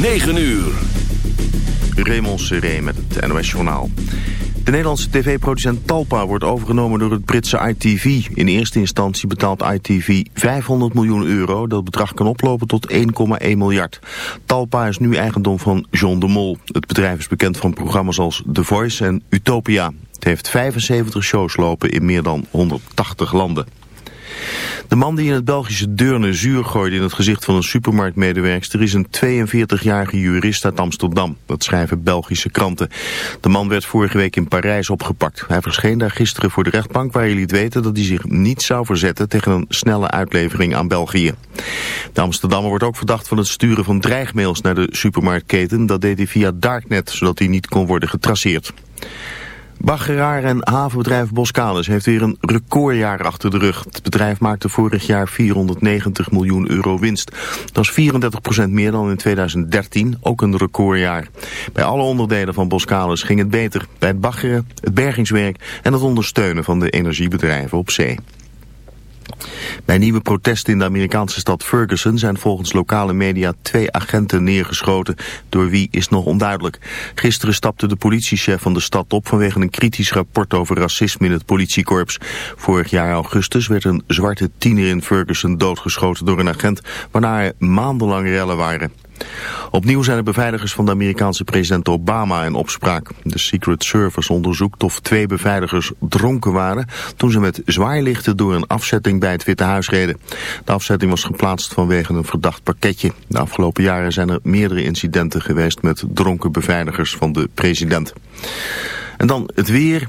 9 uur. Raymond Seré met het NOS Journaal. De Nederlandse tv-producent Talpa wordt overgenomen door het Britse ITV. In eerste instantie betaalt ITV 500 miljoen euro. Dat bedrag kan oplopen tot 1,1 miljard. Talpa is nu eigendom van John de Mol. Het bedrijf is bekend van programma's als The Voice en Utopia. Het heeft 75 shows lopen in meer dan 180 landen. De man die in het Belgische Deurne zuur gooide in het gezicht van een supermarktmedewerkster is een 42-jarige jurist uit Amsterdam. Dat schrijven Belgische kranten. De man werd vorige week in Parijs opgepakt. Hij verscheen daar gisteren voor de rechtbank waar hij liet weten dat hij zich niet zou verzetten tegen een snelle uitlevering aan België. De Amsterdammer wordt ook verdacht van het sturen van dreigmails naar de supermarktketen. Dat deed hij via Darknet, zodat hij niet kon worden getraceerd. Baggeraar en havenbedrijf Boskalis heeft weer een recordjaar achter de rug. Het bedrijf maakte vorig jaar 490 miljoen euro winst. Dat is 34% meer dan in 2013, ook een recordjaar. Bij alle onderdelen van Boskalis ging het beter. Bij het baggeren, het bergingswerk en het ondersteunen van de energiebedrijven op zee. Bij nieuwe protesten in de Amerikaanse stad Ferguson zijn volgens lokale media twee agenten neergeschoten. Door wie is nog onduidelijk. Gisteren stapte de politiechef van de stad op vanwege een kritisch rapport over racisme in het politiekorps. Vorig jaar augustus werd een zwarte tiener in Ferguson doodgeschoten door een agent, waarna er maandenlang rellen waren. Opnieuw zijn de beveiligers van de Amerikaanse president Obama in opspraak. De Secret Service onderzoekt of twee beveiligers dronken waren... toen ze met zwaailichten door een afzetting bij het Witte Huis reden. De afzetting was geplaatst vanwege een verdacht pakketje. De afgelopen jaren zijn er meerdere incidenten geweest... met dronken beveiligers van de president. En dan het weer...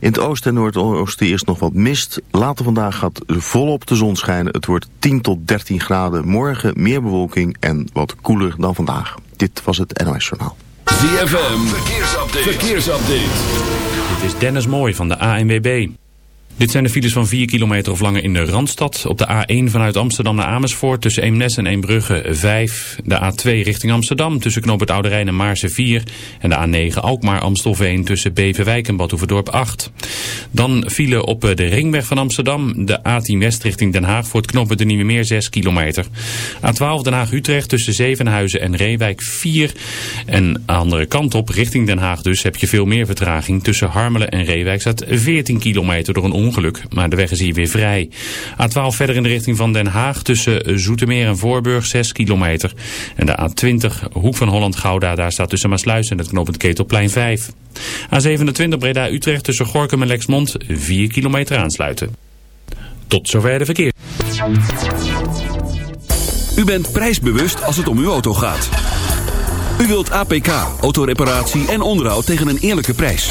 In het oosten en noordoosten eerst nog wat mist. Later vandaag gaat volop de zon schijnen. Het wordt 10 tot 13 graden. Morgen meer bewolking en wat koeler dan vandaag. Dit was het NOS Journaal. ZFM, verkeersupdate. verkeersupdate. Dit is Dennis Mooij van de ANWB. Dit zijn de files van 4 kilometer of langer in de Randstad. Op de A1 vanuit Amsterdam naar Amersfoort tussen Eemnes en Eembrugge 5. De A2 richting Amsterdam tussen Knoop het en Maarse 4. En de A9 Alkmaar-Amstelveen tussen Beverwijk en Badhoevedorp 8. Dan file op de ringweg van Amsterdam. De A10 West richting Den Haag voor het knooppunt de Nieuwe Meer 6 kilometer. A12 Den Haag-Utrecht tussen Zevenhuizen en Reewijk 4. En andere kant op richting Den Haag dus heb je veel meer vertraging. Tussen Harmelen en Reewijk staat 14 kilometer door een ongeluk, maar de weg is hier weer vrij. A12 verder in de richting van Den Haag tussen Zoetermeer en Voorburg 6 kilometer. En de A20 Hoek van Holland-Gouda, daar staat tussen Maasluis en het knooppunt Ketelplein 5. A27 Breda-Utrecht tussen Gorkum en Lexmond 4 kilometer aansluiten. Tot zover de verkeer. U bent prijsbewust als het om uw auto gaat. U wilt APK, autoreparatie en onderhoud tegen een eerlijke prijs.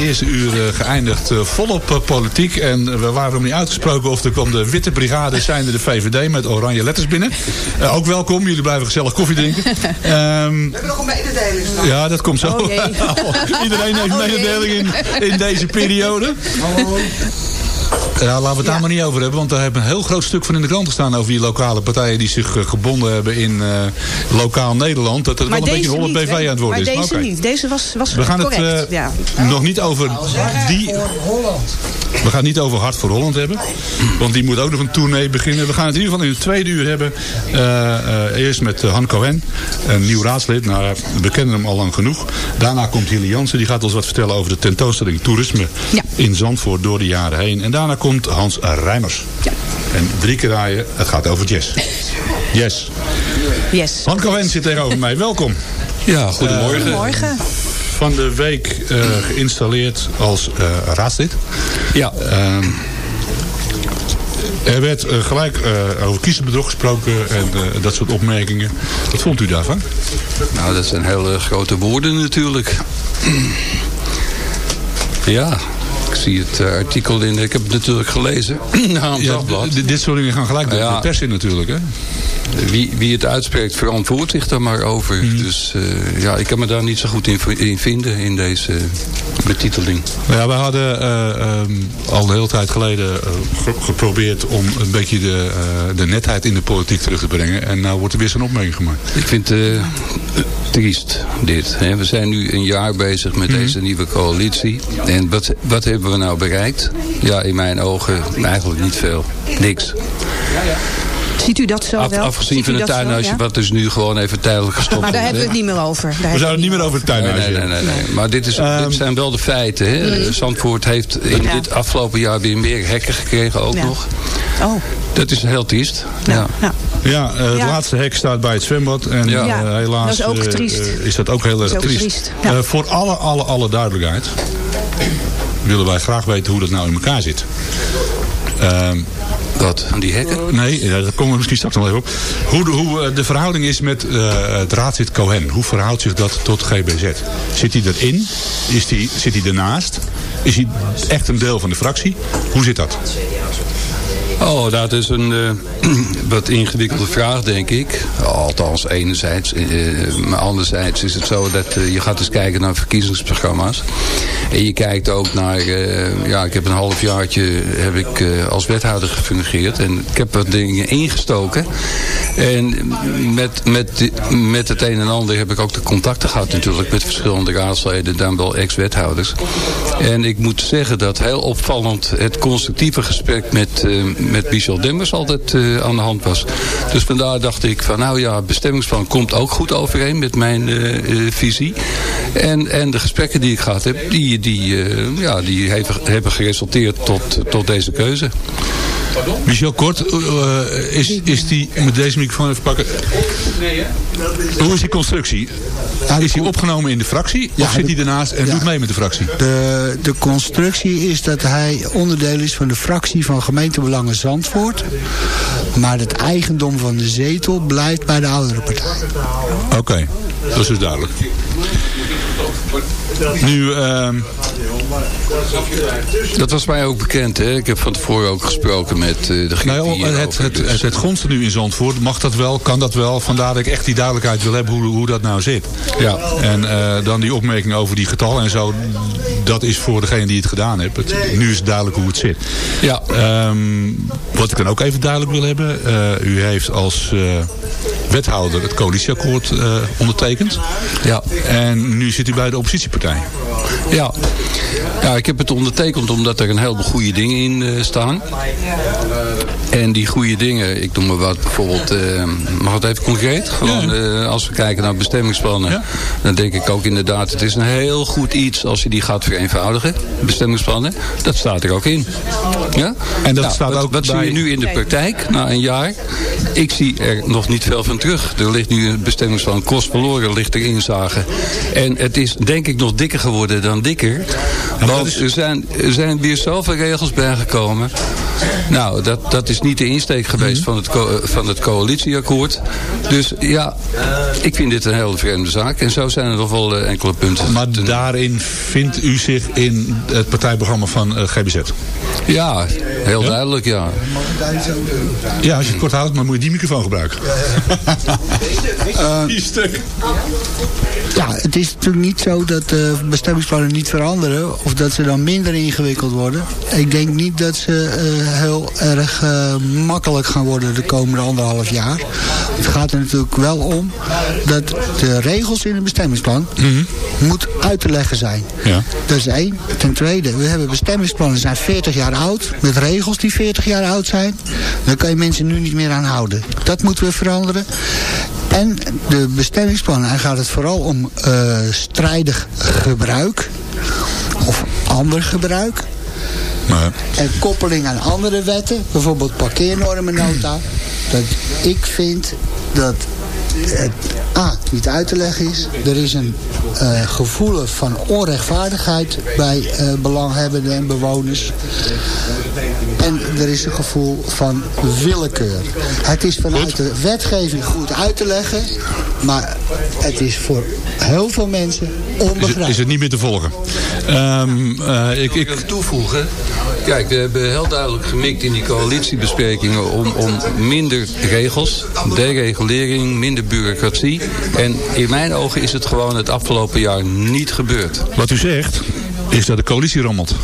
Eerste uur eh, geëindigd eh, volop eh, politiek. En we waren nog niet uitgesproken of er kwam de Witte Brigade, zijn de VVD met oranje letters binnen. Ook welkom, jullie blijven gezellig koffie drinken. Ehm, We hebben nog een mededeling ja, dat komt zo. Oh. Iedereen heeft Oh, mededeling in, in deze periode. Ja, laten we het daar maar niet over hebben. Want daar hebben we een heel groot stuk van in de krant gestaan... over die lokale partijen die zich eh, gebonden hebben in eh, lokaal Nederland. Dat het wel een beetje een 100 BV aan het worden maar is. deze Oké. niet. Deze was, was We gaan het eh, ja. nog niet over die... We gaan het niet over Hart voor Holland hebben. Want die moet ook nog een tournee beginnen. We gaan het in ieder geval in het tweede uur hebben. eh, eh, eerst met eh, Han Cohen, een nieuw raadslid. Nou, we kennen hem al lang genoeg. Daarna komt Hilly Jansen. Die gaat ons wat vertellen over de tentoonstelling Toerisme in Zandvoort door de jaren heen. En daarna komt Hans Rijmers. En drie keer draaien. Het gaat over jazz. Yes. Yes. Han Cohen zit tegenover mij. Welkom. Ja, goedemorgen. Goedemorgen. Van de week eh, geïnstalleerd als eh, raadslid. Ja. Ehm, er werd eh, gelijk eh, over kiezenbedrog gesproken en eh, dat soort opmerkingen. Wat vond u daarvan? Nou, dat zijn hele grote woorden natuurlijk. Ja, ik zie het eh, artikel in. Ik heb het natuurlijk gelezen. Ja, dit soort dingen gaan gelijk Ja. de pers in natuurlijk. Hè? Wie, wie het uitspreekt verantwoordt zich daar maar over. Mhm. Dus eh, ja, ik kan me daar niet zo goed in, in vinden in deze betiteling. Nou ja, we hadden eh, ehm, al een hele tijd geleden ge- geprobeerd om een beetje de, de netheid in de politiek terug te brengen. En nou wordt er weer zo'n opmerking gemaakt. Ik vind triest dit. Hè. We zijn nu een jaar bezig met Mhm. deze nieuwe coalitie. En wat, wat hebben we nou bereikt? Ja, in mijn ogen eigenlijk niet veel. Niks. Ziet u dat zo Af- wel? afgezien van het tuinhuisje, ja? wat dus nu gewoon even tijdelijk gestopt Maar daar hebben we het niet meer over. Daar We zouden het niet meer over het tuinhuisje Nee, nee, nee, nee. Maar dit, is, dit zijn wel de feiten. Hè. Zandvoort heeft in Ja. dit afgelopen jaar weer meer hekken gekregen ook Ja. nog. Oh, Dat is heel triest. Ja. Ja. Eh, het Ja. laatste hek staat bij het zwembad. En Ja. eh, Ja, helaas dat is ook eh, triest. is dat ook heel erg triest. triest, ja. Eh, voor alle, alle, alle duidelijkheid. willen wij graag weten hoe dat nou in elkaar zit. Ehm, Wat, die hekken? Nee, ja, daar komen we misschien straks nog even op. Hoe de, hoe de verhouding is met eh, het raadslid Cohen. Hoe verhoudt zich dat tot GBZ? Zit hij erin? Is die, zit hij ernaast? Is hij echt een deel van de fractie? Hoe zit dat? Oh, dat is een eh, wat ingewikkelde vraag, denk ik. Althans, enerzijds. eh, maar anderzijds is het zo dat eh, je gaat eens kijken naar verkiezingsprogramma's. En je kijkt ook naar... ja, ik heb een halfjaartje heb ik, als wethouder gefungeerd. En ik heb wat dingen ingestoken. En met, met, met het een en ander heb ik ook de contacten gehad natuurlijk... met verschillende raadsleden, dan wel ex-wethouders. En ik moet zeggen dat heel opvallend het constructieve gesprek met, met Michel Demmers altijd eh, aan de hand was. Dus vandaar dacht ik van nou ja, bestemmingsplan komt ook goed overeen met mijn eh, eh, visie. En, en de gesprekken die ik gehad heb, die, die, ja, die hebben, hebben geresulteerd tot, tot deze keuze. Michel Kort, eh, is, is die, met deze microfoon even pakken. Hoe is die constructie? Is hij opgenomen in de fractie? Ja, of zit hij ernaast en ja. doet mee met de fractie? De, de constructie is dat hij onderdeel is van de fractie van gemeentebelangen Zandvoort. Maar het eigendom van de zetel blijft bij de oudere partij. Oké, dat is dus duidelijk. Nu, ehm, Dat was mij ook bekend. Hè? Ik heb van tevoren ook gesproken met eh, de nou, ja, het, het, dus, het, het grondste nu in Zandvoort, mag dat wel, kan dat wel? Vandaar dat ik echt die duidelijkheid wil hebben hoe, hoe dat nou zit. Ja. En eh, dan die opmerking over die getallen en zo, dat is voor degene die het gedaan heeft. Het, nu is het duidelijk hoe het zit. Ja. Ehm, wat ik dan ook even duidelijk wil hebben, eh, u heeft als wethouder het coalitieakkoord eh, ondertekend. Ja. En nu zit u bij de oppositiepartij. Ja. ja, ik heb het ondertekend omdat er een heleboel goede dingen in eh, staan. En die goede dingen, ik noem maar wat, bijvoorbeeld, eh, mag het even concreet? Gewoon, eh, als we kijken naar bestemmingsplannen, dan denk ik ook inderdaad, het is een heel goed iets als je die gaat vereenvoudigen, bestemmingsplannen. Dat staat er ook in. Ja? En dat Nou, staat wat, ook Wat zie je nu in de praktijk, na een jaar? Ik zie er nog niet veel van terug. Er ligt nu een bestemmingsplan kost verloren, ligt er inzagen. En het is denk ik nog dikker geworden dan dikker. Want er zijn, er zijn weer zoveel regels bijgekomen. Nou, dat, dat is niet de insteek geweest van, het co- van het coalitieakkoord. Dus ja, ik vind dit een hele vreemde zaak. En zo zijn er nog wel eh, enkele punten. Maar daarin vindt u zich in het partijprogramma van eh, GBZ? Ja, heel duidelijk, ja. Ja, als je het kort houdt, maar moet je die microfoon gebruiken. Eh, die stuk. Ja, het is natuurlijk niet zo dat de bestemmingsplannen niet veranderen... of dat ze dan minder ingewikkeld worden. Ik denk niet dat ze eh, heel erg eh, makkelijk gaan worden de komende anderhalf jaar. Het gaat er natuurlijk wel om dat de regels in een bestemmingsplan... moet uit te leggen zijn. Ja. Dat is één. Ten tweede, we hebben bestemmingsplannen die zijn 40 jaar oud... met regels die 40 jaar oud zijn. Daar kan je mensen nu niet meer aan houden. Dat moeten we veranderen. En de bestemmingsplannen, daar gaat het vooral om eh, strijdig gebruik. Of ander gebruik. En koppeling aan andere wetten. Bijvoorbeeld parkeernormennota. Dat ik vind dat het A, niet uit te leggen is. Er is een eh, gevoel van onrechtvaardigheid bij eh, belanghebbenden en bewoners. En er is een gevoel van willekeur. Het is vanuit de wetgeving goed uit te leggen. Maar het is voor heel veel mensen is, het, onbegrijpelijk. is het niet meer te volgen? Ehm, eh, ik, ik, ik toevoegen. Kijk, we hebben heel duidelijk gemikt in die coalitiebesprekingen om, om minder regels, deregulering, minder bureaucratie. En in mijn ogen is het gewoon het afgelopen jaar niet gebeurd. wat u zegt, is dat de coalitie rammelt.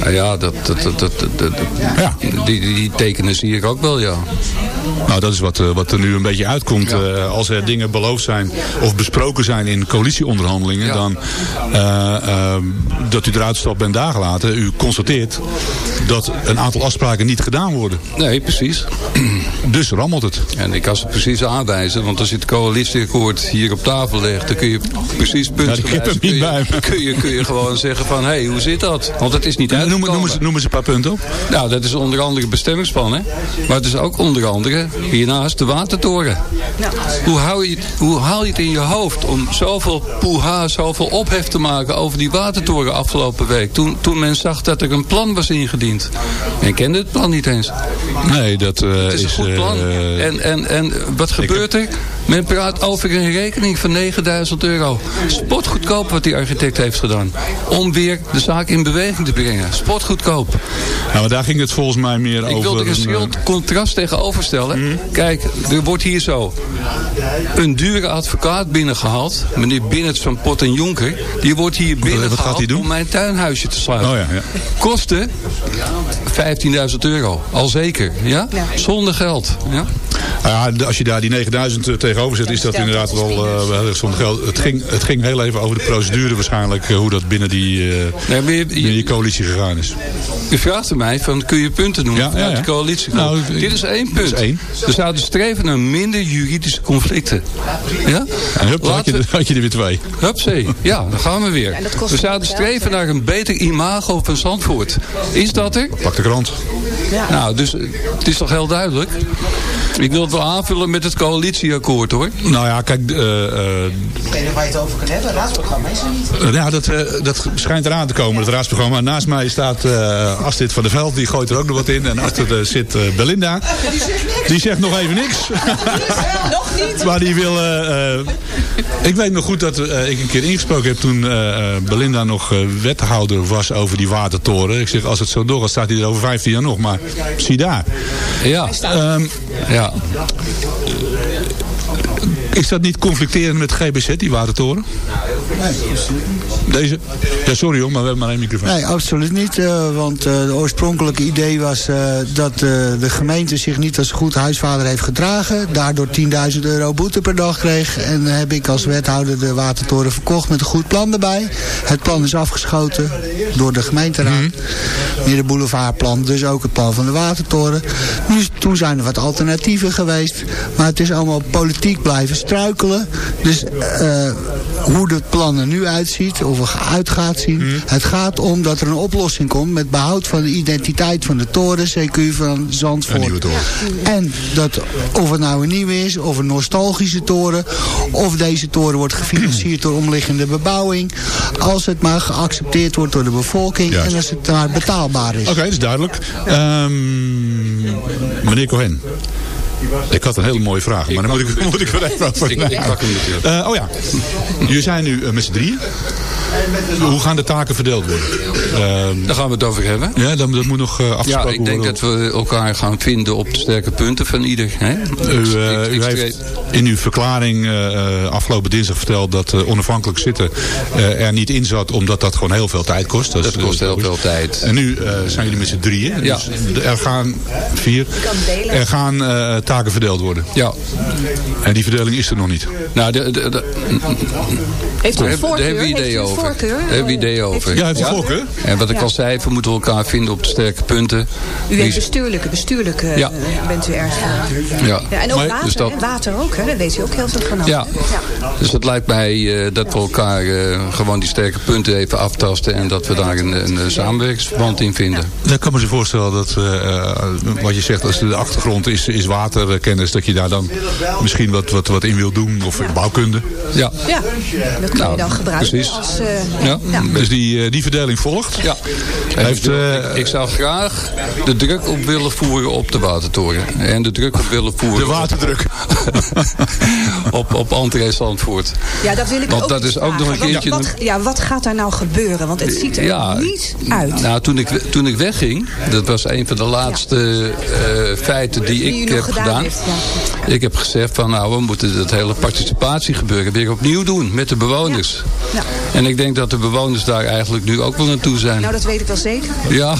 Nou ja, dat, dat, dat, dat, dat- dat- Ja. die, die tekenen zie ik ook wel, ja. Nou, dat is wat, eh, wat er nu een beetje uitkomt. Eh, als er dingen beloofd zijn of besproken zijn in coalitieonderhandelingen... Ja. dan eh, dat u eruit stapt en daar gelaten. U constateert dat een aantal afspraken niet gedaan worden. Nee, precies. Dus rammelt het. En ik kan ze precies aanwijzen, want als je het coalitieakkoord hier op tafel legt, dan kun je precies Ja, hem niet kun, je, kun, je, kun je gewoon zeggen van, hé, hey, hoe zit dat? Want het is niet Noem, uitgekomen. noem, eens, noem eens een paar punten op. Nou, dat is onder andere bestemmingsplan, hè. Maar het is ook onder andere hiernaast de watertoren. Hoe, hou je, hoe haal je het in je hoofd om zoveel poeha, zoveel ophef te maken over die watertoren afgelopen week? Toen, toen men zag dat er een plan was ingediend. Men kende het plan niet eens. Nee, dat eh, Het is een goed plan. eh, en, en, en wat gebeurt er? Men praat over een rekening van 9000 euro. Spotgoedkoop wat die architect heeft gedaan. Om weer de zaak in beweging te brengen. Spotgoedkoop. nou, maar daar ging het volgens mij meer Ik over... wil er een een, schild contrast tegenover stellen. Kijk, er wordt hier zo een dure advocaat binnengehaald. Meneer Binnets van Pot en Jonker. Die wordt hier wat gaat hij binnengehaald om mijn tuinhuisje te sluiten. Oh ja, ja. Kosten 15.000 euro. Al zeker. Ja? Zonder geld. Ja? Nou ja, als je daar die 9000 tegenover zet, is dat inderdaad wel, eh, heel erg zonder geld. Het ging, het ging heel even over de procedure waarschijnlijk, eh, hoe dat binnen die, eh, Nee, maar je, binnen die coalitie gegaan is. U vraagt er mij van, kun je punten noemen Ja, vanuit ja, ja. de coalitie? Nou, Dit is één punt. is één. We zouden streven naar minder juridische conflicten. Ja? En hup, dan had je, er- had je er weer twee. Hupzee, ja, dan gaan we weer. We zouden streven naar een beter imago van Zandvoort. Is dat er? Pak de krant. Nou, dus het is toch heel duidelijk? Ik wil het wel aanvullen met het coalitieakkoord, hoor. Nou ja, kijk, eh, eh, Ik weet niet waar je het over kan hebben. Raadsprogramma is er niet. Eh, Ja, dat, eh, dat schijnt eraan te komen, het raadsprogramma. Naast mij staat eh, Astrid van der Veld, die gooit er ook nog wat in. En achter zit eh, Belinda. Die zegt nog even niks. Nog niet. maar die wil... ik weet nog goed dat eh, ik een keer ingesproken heb toen eh, eh, Belinda nog wethouder was over die watertoren. Ik zeg, als het zo doorgaat, staat hij er over 15 jaar nog. Maar zie daar. Ja, Ehm, ja. Is dat niet conflicterend met GBZ, die watertoren? Deze? Ja, sorry hoor, maar we hebben maar één microfoon. Nee, absoluut niet. eh, want uh, het oorspronkelijke idee was uh, dat de gemeente zich niet als goed huisvader heeft gedragen. Daardoor 10.000 euro boete per dag kreeg. En heb ik als wethouder de watertoren verkocht met een goed plan erbij. Het plan is afgeschoten door de gemeenteraad. Mm -hmm. Meer het boulevardplan, dus ook het plan van de watertoren. Nu, toen zijn er wat alternatieven geweest. Maar het is allemaal politiek blijven struikelen. Dus hoe het plan er nu uitziet, of er uit gaat zien. Mm. Het gaat om dat er een oplossing komt met behoud van de identiteit van de toren, CQ van Zandvoort. En dat of het nou een nieuwe is, of een nostalgische toren, of deze toren wordt gefinancierd door omliggende bebouwing. Als het maar geaccepteerd wordt door de bevolking Juist. en als het maar betaalbaar is. Oké, okay, dat is duidelijk. Um, meneer Cohen. Ik had een hele mooie vraag, maar dan moet ik, moet ik er even over ik, ik pak hem natuurlijk. Uh, oh ja, jullie zijn nu uh, met z'n drieën. Hoe gaan de taken verdeeld worden? Uh, Daar gaan we het over hebben. Ja, dat, dat moet nog uh, afgesproken worden. Ja, ik denk worden. dat we elkaar gaan vinden op de sterke punten van ieder. Hè? U, uh, u heeft in uw verklaring uh, afgelopen dinsdag verteld dat onafhankelijk zitten er niet in zat, omdat dat gewoon heel veel tijd kost. Dat, dat kost heel veel tijd. En nu zijn jullie met z'n drieën. Ja. Dus er gaan vier. Er gaan taken verdeeld worden. Ja. En die verdeling is er nog niet. Nou, de, de, de, heeft u een voorkeur? Daar hebben we idee over. Voorkeur? Daar idee over. Ja, heeft u voorkeur? En wat ik al zei, we moeten elkaar vinden op de sterke punten. U bent bestuurlijke, bestuurlijke ja. bent u erg van. Ja. ja. En ook maar, water, dus dat, water ook, hè? daar weet u ook heel veel van. Ja. ja. dus het lijkt mij uh, dat we elkaar uh, gewoon die sterke punten even aftasten en dat we daar een, een samenwerkingsverband in vinden. Ik kan me zo voorstellen dat, uh, wat je zegt, als de achtergrond is, is waterkennis, dat je daar dan misschien wat, wat, wat in wil doen, of bouwkunde. Ja. ja, dat kan nou, je dan gebruiken. Precies. Als, ja. ja. Dus die, die verdeling volgt. Ja. Heeft, ik, ik, zou graag de druk op willen voeren op de watertoren. En de druk op willen voeren... De waterdruk. Op, op, Zandvoort. Ja, dat wil ik Want ook dat is ook nog een keertje... Wat, wat, ja, wat gaat daar nou gebeuren? Want het ziet er ja, niet uit. Nou, toen ik, toen ik wegging... Dat was een van de laatste ja. uh, feiten die, die ik heb gedaan. gedaan heeft, ja. Ik heb gezegd van nou, we moeten dat hele participatiegebeuren weer opnieuw doen met de bewoners. Ja. En ik denk dat de bewoners daar eigenlijk nu ook wel naartoe zijn. Nou, dat weet ik wel zeker. Ja.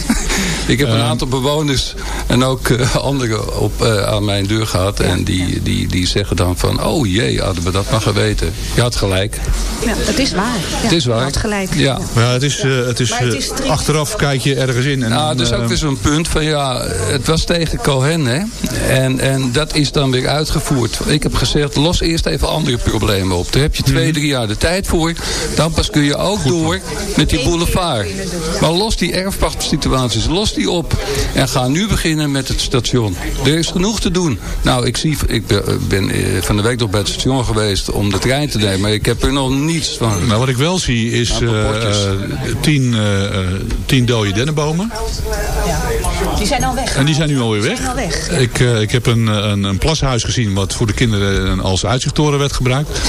ik heb een aantal bewoners en ook uh, anderen op, uh, aan mijn deur gehad. En die, die, die, die zeggen dan van... oh jee, hadden we dat maar geweten. Je had gelijk. Ja, het is waar. Ja, het is waar. Je had gelijk. Ja. ja het is, uh, het is, Maar het is uh, achteraf kijk je ergens in. En Nou, dan, is ook eh, weer zo'n punt van ja, het was tegen Cohen hè. En, en dat is dan weer uitgevoerd. Ik heb gezegd, los eerst even andere problemen op. Daar heb je twee, Mhm. drie jaar de tijd voor. Dan pas kun je ook door met die boulevard. Maar los die erfpachtsituaties, los die op. En ga nu beginnen met het station. Er is genoeg te doen. Nou, ik, zie, ik ben, ben eh, van de week nog bij het station geweest om de trein te nemen. Maar ik heb er nog niets van. Nou, wat ik wel zie is Ja, eh, eh, tien, eh, eh, tien dode dennenbomen. Die zijn al weg. En die zijn nu alweer weg. zijn al weg. Ik, eh, ik heb een, een, een plashuis gezien wat voor de kinderen als uitzichttoren werd gebruikt.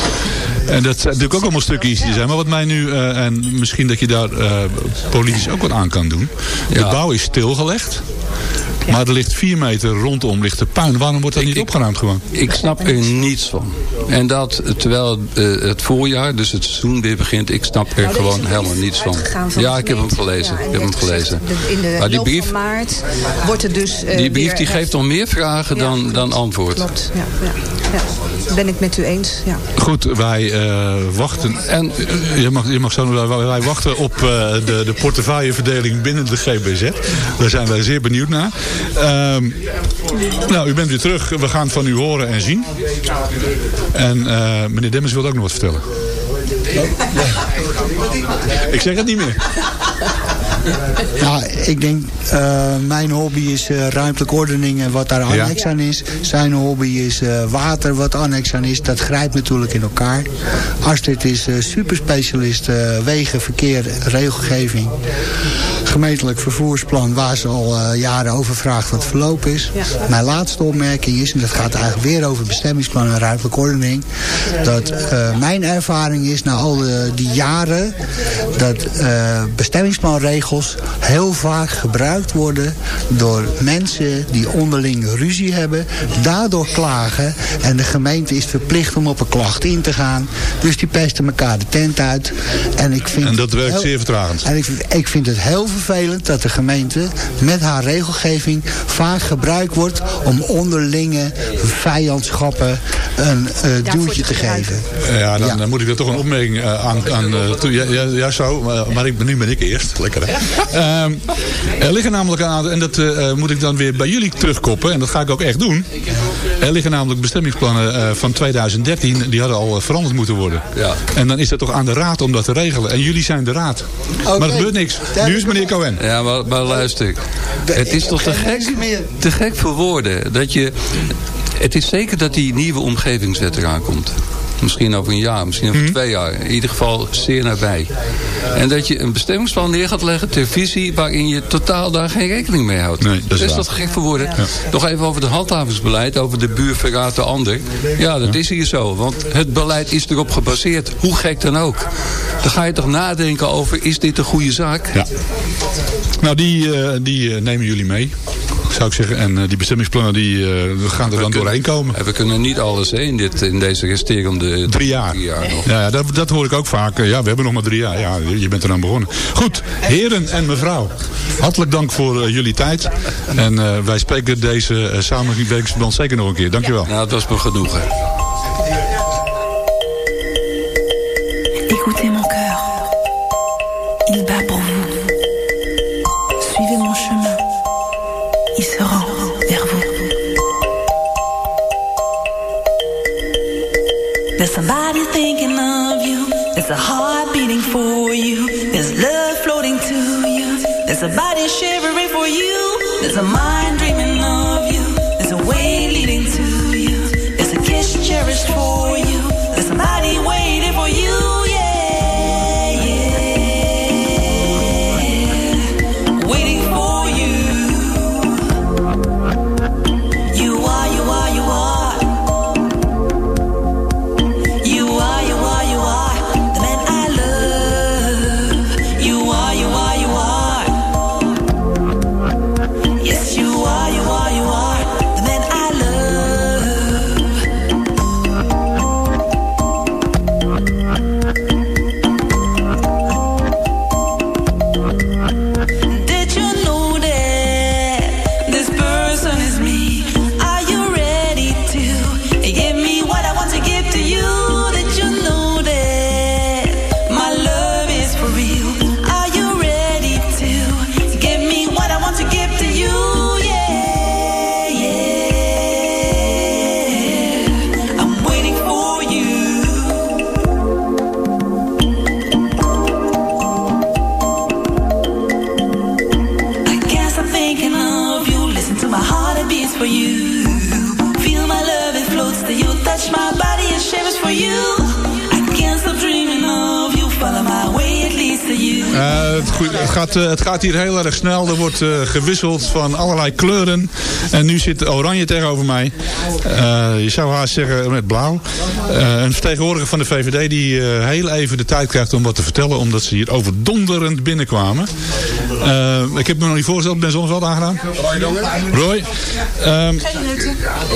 En dat zijn natuurlijk ook allemaal stukjes die zijn. Maar wat mij nu, eh, en misschien dat je daar eh, politisch ook wat aan kan doen. De Ja. bouw is stilgelegd. Maar er ligt vier meter rondom ligt de puin. Waarom wordt dat niet opgeruimd gewoon? Ik snap er niets van. En dat terwijl eh, het voorjaar, dus het seizoen weer begint, ik snap er Nou, gewoon helemaal niets van. Ja, ik heb hem gelezen. Ja, ik heb hem gelezen. de- In de maar die brief, van maart wordt er dus... eh, die brief die geeft nog meer vragen Ja, dan, dan antwoord. Klopt, ja. ja, ja. Ben ik met u eens, ja. Goed, wij eh, wachten. En je mag, je mag zo, wij, wij wachten op eh, de, de portefeuilleverdeling binnen de GBZ. Daar zijn wij zeer benieuwd naar. Ehm, nou, u bent weer terug. We gaan van u horen en zien. En eh, meneer Demmers wil ook nog wat vertellen. Ik zeg het niet meer. Ja, ik denk, eh, mijn hobby is eh, ruimtelijke ordening en wat daar Ja. annex aan is. Zijn hobby is water wat annex aan is. Dat grijpt natuurlijk in elkaar. Astrid is superspecialist wegen, verkeer, regelgeving. Gemeentelijk vervoersplan waar ze al eh, jaren over vraagt wat verloop is. Ja. Mijn laatste opmerking is, en dat gaat eigenlijk weer over bestemmingsplan en ruimtelijke ordening. Dat eh, mijn ervaring is na al de, die jaren dat eh, bestemmingsplanregels heel vaak gebruikt worden door mensen die onderling ruzie hebben, daardoor klagen en de gemeente is verplicht om op een klacht in te gaan. Dus die pesten elkaar de tent uit. En, ik vind En dat werkt heel- zeer vertragend. En ik, ik vind het heel vervelend dat de gemeente met haar regelgeving vaak gebruikt wordt om onderlinge vijandschappen een eh, duwtje te geven. Ja, dan, Ja. dan moet ik er toch een opmerking eh, aan... aan eh, toe- ja, ja, ja, zo, maar, maar ik, nu ben ik eerst. Lekker, hè? Ehm, er liggen namelijk aan... En dat eh, moet ik dan weer bij jullie terugkoppen. En dat ga ik ook echt doen. Er liggen namelijk bestemmingsplannen eh, van 2013. Die hadden al eh, veranderd moeten worden. Ja. En dan is het toch aan de raad om dat te regelen. En jullie zijn de raad. Maar er gebeurt niks. Nu is meneer Cohen. Ja, maar, maar luister. Het is toch te gek, te gek voor woorden. Dat je, het is zeker dat die nieuwe omgevingswet eraan komt. Misschien over een jaar, misschien over twee jaar. In ieder geval zeer nabij. En dat je een bestemmingsplan neer gaat leggen ter visie... waarin je totaal daar geen rekening mee houdt. Nee, dat is dus waar. dat is gek voor woorden. Nog even over het handhavingsbeleid, over de buur verraadt de ander. Ja, dat is hier zo. Want het beleid is erop gebaseerd. Hoe gek dan ook. Dan ga je toch nadenken over, is dit een goede zaak? Ja. Nou, die, eh, die eh, nemen jullie mee. Zou ik zeggen. En eh, die bestemmingsplannen die, eh, gaan er dan doorheen komen. En we kunnen niet alles hè, in, dit, in deze resterende Drie jaar. drie jaar nog. Ja, dat, dat hoor ik ook vaak. Eh, Ja, we hebben nog maar drie jaar. Ja, je bent eraan begonnen. Goed, heren en mevrouw. Hartelijk dank voor jullie tijd. En wij spreken deze uh, samenwerkingsverband zeker nog een keer. Dankjewel. Nou, het was me genoegen. Het, gaat, eh, het gaat hier heel erg snel. Er wordt eh, gewisseld van allerlei kleuren. En nu zit oranje tegenover mij. Eh, je zou haast zeggen met blauw. Een vertegenwoordiger van de VVD die heel even de tijd krijgt om wat te vertellen. Omdat ze hier overdonderend binnenkwamen. Eh, ik heb me nog niet voorgesteld. Ik ben Zonneveld aangedaan. Roy. ehm,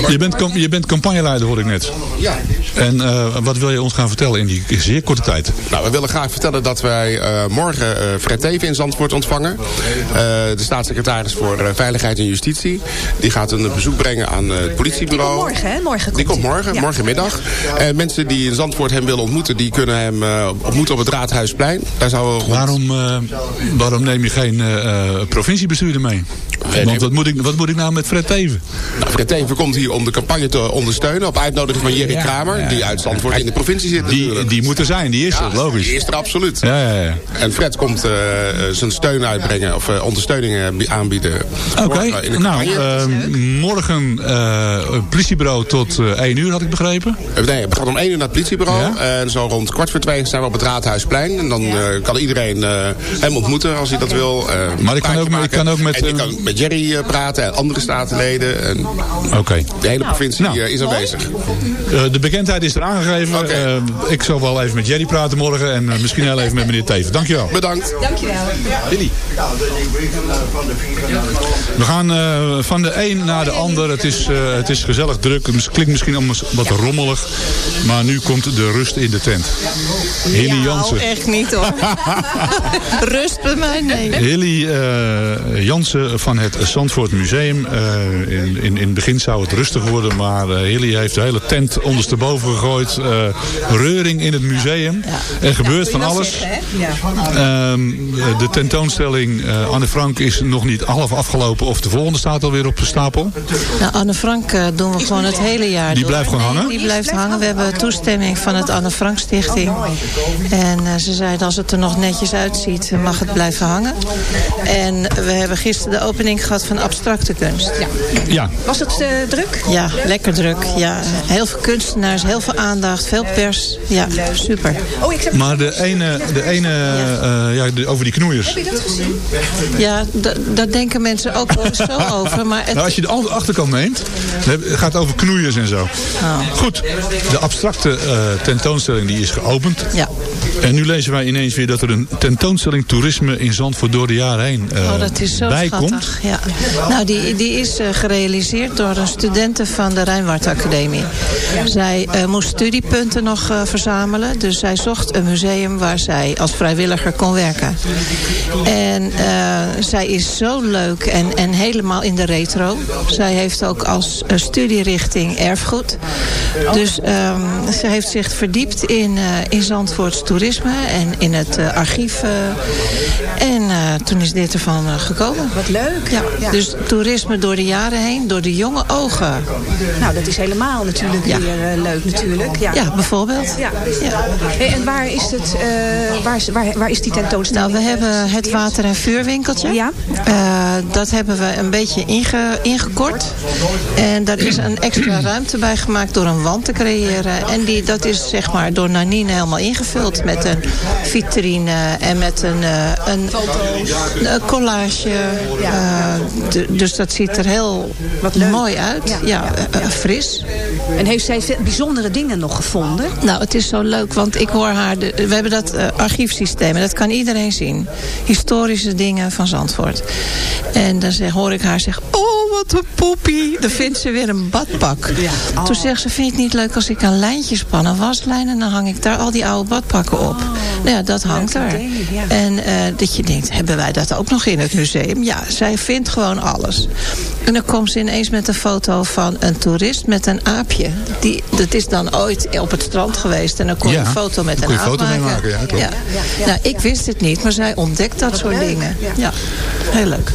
je, bent, je bent campagneleider hoor ik net. Ja. En eh, wat wil je ons gaan vertellen in die zeer korte tijd? Nou, we willen graag vertellen dat wij eh, morgen eh Fred Teven in Zandvoort ontvangen. Eh, de staatssecretaris voor eh, Veiligheid en Justitie. Die gaat een bezoek brengen aan het politiebureau. Morgen, hè? Morgen komt Die komt morgen, Ja. morgenmiddag. En mensen die in Zandvoort hem willen ontmoeten... die kunnen hem eh, ontmoeten op het Raadhuisplein. Daar. Waarom, eh, waarom neem je geen eh, eh, provinciebestuurder mee? Want wat moet, ik, wat moet ik nou met Fred Teven? Nou, Fred Teven komt hier om de campagne te ondersteunen... op uitnodiging van Jerry Kramer... die uit Zandvoort in de provincie zit Die, die moet er zijn, die is er, logisch. Die is er absoluut. Ja, ja, ja. En Fred komt eh, zijn steun uitbrengen... of ondersteuning bi- aanbieden. Oké, nou, campagne. eh, morgen eh, politiebureau tot eh 1 uur had ik begrepen. Nee, we gaan om 1 uur naar het politiebureau. En zo rond kwart voor twee zijn we op het Raadhuisplein. En dan kan iedereen eh, hem ontmoeten als hij dat wil. Eh, Maar ik kan ook- ik kan ook met, En ik eh, met Jerry eh, praten en andere statenleden. En Oké. de hele provincie Nou. is aanwezig. Eh, de bekendheid is er aangegeven. Ik zal wel even met Jerry praten morgen en misschien heel even met meneer Teven. Dankjewel. Bedankt. Dankjewel. Willy. We gaan van de een naar de ander. Het is, eh, het is gezellig druk. Het klinkt misschien allemaal wat rommelig. Maar nu komt de rust in de tent. Hilly Jansen. Nou, echt niet hoor. Rust bij mij, nee. Hilly eh, Jansen van het Zandvoort Museum. Eh, in, in, in het begin zou het rustig worden, maar eh, Hilly heeft de hele tent ondersteboven gegooid. Eh, reuring in het museum. Er gebeurt van alles. Ehm, de tentoonstelling eh, Anne Frank is nog niet half afgelopen of de volgende staat alweer op de stapel. Nou, Anne Frank doen we gewoon het hele jaar Die door. blijft gewoon hangen? Die blijft hangen. We hebben toestemming van het Anne Frank Stichting. En eh, ze zeiden als het er nog netjes uitziet, mag het blijven hangen. En we hebben gisteren de opening gehad van abstracte kunst. Ja. Ja. Was het eh, druk? Ja, lekker druk. Ja, heel veel kunstenaars, heel veel aandacht, veel pers. Ja, super. Oh, ik heb... Maar de ene, de ene eh, ja, de- over die knoeiers. Heb je dat gezien? Ja, daar denken mensen ook wel eens zo over. Maar het Nou, als je de achterkant neemt, heb- het gaat over knoeiers en zo. Goed, de abstracte eh, tentoonstelling die is geopend. Ja. En nu lezen wij ineens weer dat er een tentoonstelling toerisme in Zandvoort door de jaren heen eh, Oh, dat is zo bij schattig. Ja. Nou, die, die is eh, gerealiseerd door een studenten van de Rijnwaard Academie. Zij eh, moest studiepunten nog verzamelen. Dus zij zocht een museum waar zij als vrijwilliger kon werken. En zij is zo leuk en, en helemaal in de retro. Zij heeft ook als studierichting erfgoed. Dus ehm, ze heeft zich verdiept in, eh in Zandvoorts toerisme en in het archief. en eh, toen is dit ervan eh, gekomen. Wat leuk. Ja, Dus toerisme door de jaren heen, door de jonge ogen. Nou, dat is helemaal natuurlijk Ja. weer eh, leuk natuurlijk. Ja, Ja, bijvoorbeeld. Ja. Hey, en waar is, het, waar, is, waar, waar is die tentoonstelling? Nou, we hebben het water- en vuurwinkeltje. Ja. Dat hebben we een beetje inge, ingekort. En daar is een extra ruimte bij gemaakt door een wand te creëren. En die, dat is zeg maar door Nanine helemaal ingevuld. Met een vitrine en met een, een, een collage. Eh, d- dus dat ziet er heel mooi uit. Ja, eh, eh, fris. En heeft zij bijzondere dingen nog gevonden? Nou, het is zo leuk, want ik hoor haar... De, we hebben dat eh, archiefsysteem en dat kan iedereen zien. Historische dingen van Zandvoort. En dan zeg, hoor ik haar zeggen... Oh, wat een poepie. Dan vindt ze weer een badpak. Toen zegt ze, vind je het niet leuk als ik een lijntje span, een waslijn... en dan hang ik daar al die oude badpakken op. nou ja, dat hangt er. En eh, dat je denkt, hebben wij dat ook nog in het museum? Ja, zij vindt gewoon alles. En dan komt ze ineens met een foto van een toerist met een aapje. Die, dat is dan ooit op het strand geweest. En dan kon je Ja, een foto met een kon je aap foto mee maken. maken, ja, klopt. Nou, ik wist het niet, maar zij ontdekt dat soort dingen. Ja, heel leuk.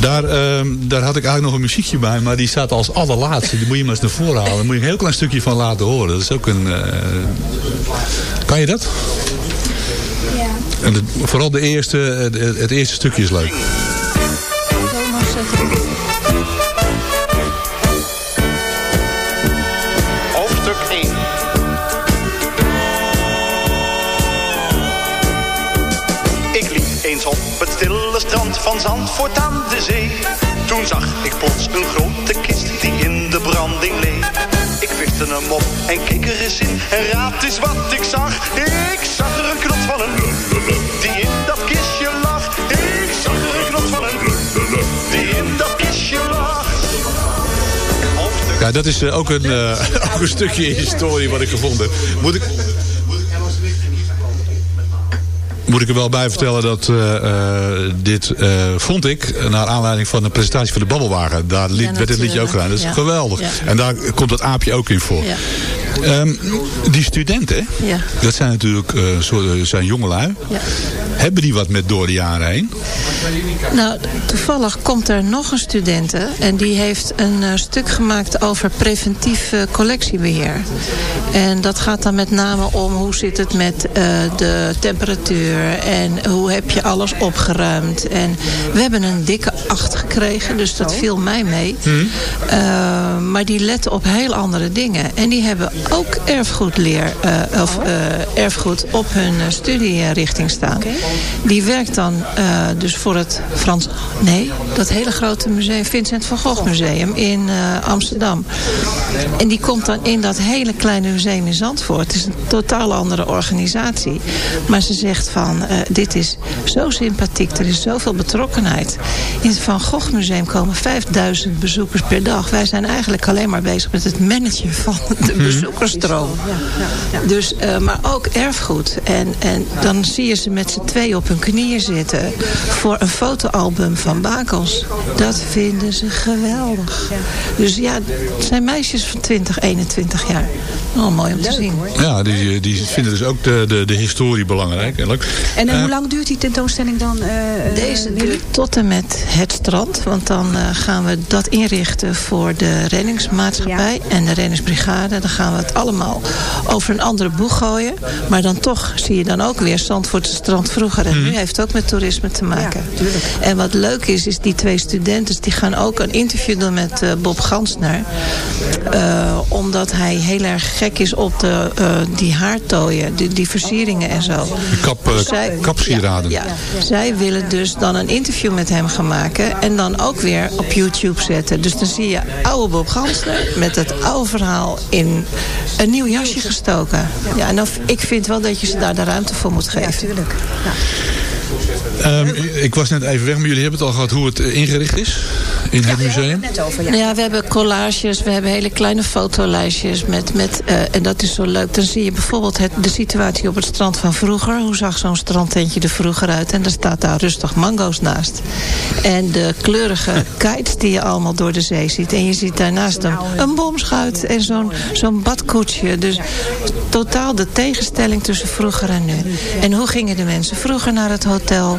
Daar, ehm, daar had ik eigenlijk nog een muziekje bij, maar die staat als allerlaatste. Die moet je maar eens naar voren halen. Daar moet je een heel klein stukje van laten horen. Dat is ook een... eh, Kan je dat? Ja. En vooral de eerste, het, het eerste stukje is leuk. Van Zandvoort aan de zee. Toen zag ik plots een grote kist die in de branding leek. Ik lichtte hem op en keek er eens in. En raad eens wat ik zag. Ik zag er een knot van een die in dat kistje lag. Ik zag er een knot van een die in dat kistje lag. Ja, dat is eh, ook, een, eh, ook een stukje historie wat ik gevonden heb. Moet ik, moet ik er wel bij vertellen dat eh, eh, dit eh, vond ik naar aanleiding van de presentatie van de Babbelwagen. Daar liet, werd dit liedje ook gedaan. Dat is Ja. geweldig. Ja. En daar komt dat aapje ook in voor. Ehm, die studenten, Ja. dat zijn natuurlijk eh, soort- zijn jongelui. Ja. Hebben die wat met door de jaren heen? Nou, toevallig komt er nog een studente en die heeft een eh, stuk gemaakt over preventief eh, collectiebeheer. En dat gaat dan met name om hoe zit het met eh, de temperatuur en hoe heb je alles opgeruimd. En we hebben een dikke acht gekregen, dus dat viel mij mee. Eh, maar die letten op heel andere dingen. En die hebben ook erfgoedleer, eh, of eh, erfgoed op hun eh, studierichting staan. Die werkt dan dus voor het Frans... Nee, dat hele grote museum, Vincent van Gogh Museum in Amsterdam. En die komt dan in dat hele kleine museum in Zandvoort. Het is een totaal andere organisatie. Maar ze zegt van, dit is zo sympathiek. Er is zoveel betrokkenheid. In het Van Gogh Museum komen 5000 bezoekers per dag. Wij zijn eigenlijk alleen maar bezig met het managen van de bezoekersstroom. Dus, eh, maar ook erfgoed. En, en dan zie je ze met z'n twee op hun knieën zitten... voor een fotoalbum van Bakels. Dat vinden ze geweldig. Dus ja, het zijn meisjes van 20, 21 jaar. Oh, mooi om te zien. Ja, die, die vinden dus ook de, de, de historie belangrijk. En, leuk. En eh, Eh, hoe lang duurt die tentoonstelling dan? eh, Deze duurt tot en met het strand. Want dan eh, gaan we dat inrichten voor de reddingsmaatschappij en de reddingsbrigade. Dan gaan we het allemaal over een andere boeg gooien. Maar dan toch zie je dan ook weer Zandvoortse strand vroeger. En nu heeft het ook met toerisme te maken. en wat leuk is, is die twee studenten... die gaan ook een interview doen met eh, Bob Gansner. Eh, omdat hij heel erg gek is op de, eh, die haartooien, die, die versieringen en zo. Kap, eh, kapsieraden. Ja, zij willen dus dan een interview met hem gaan maken. En dan ook weer op YouTube zetten. Dus dan zie je oude Bob Gansner met het oude verhaal in een nieuw jasje gestoken. Ja, en dan, ik vind wel dat je ze daar de ruimte voor moet geven. Ja, tuurlijk. Ehm, ik was net even weg, maar jullie hebben het al gehad hoe het eh, ingericht is in het museum. Net over, Nou ja, we hebben collages, we hebben hele kleine fotolijstjes. Met, met, eh, en dat is zo leuk. Dan zie je bijvoorbeeld het, de situatie op het strand van vroeger. Hoe zag zo'n strandtentje er vroeger uit? En er staat daar rustig mango's naast. En de kleurige kites die je allemaal door de zee ziet. En je ziet daarnaast een, een bomschuit en zo'n zo'n badkoetsje. Dus totaal de tegenstelling tussen vroeger en nu. En hoe gingen de mensen vroeger naar het hotel?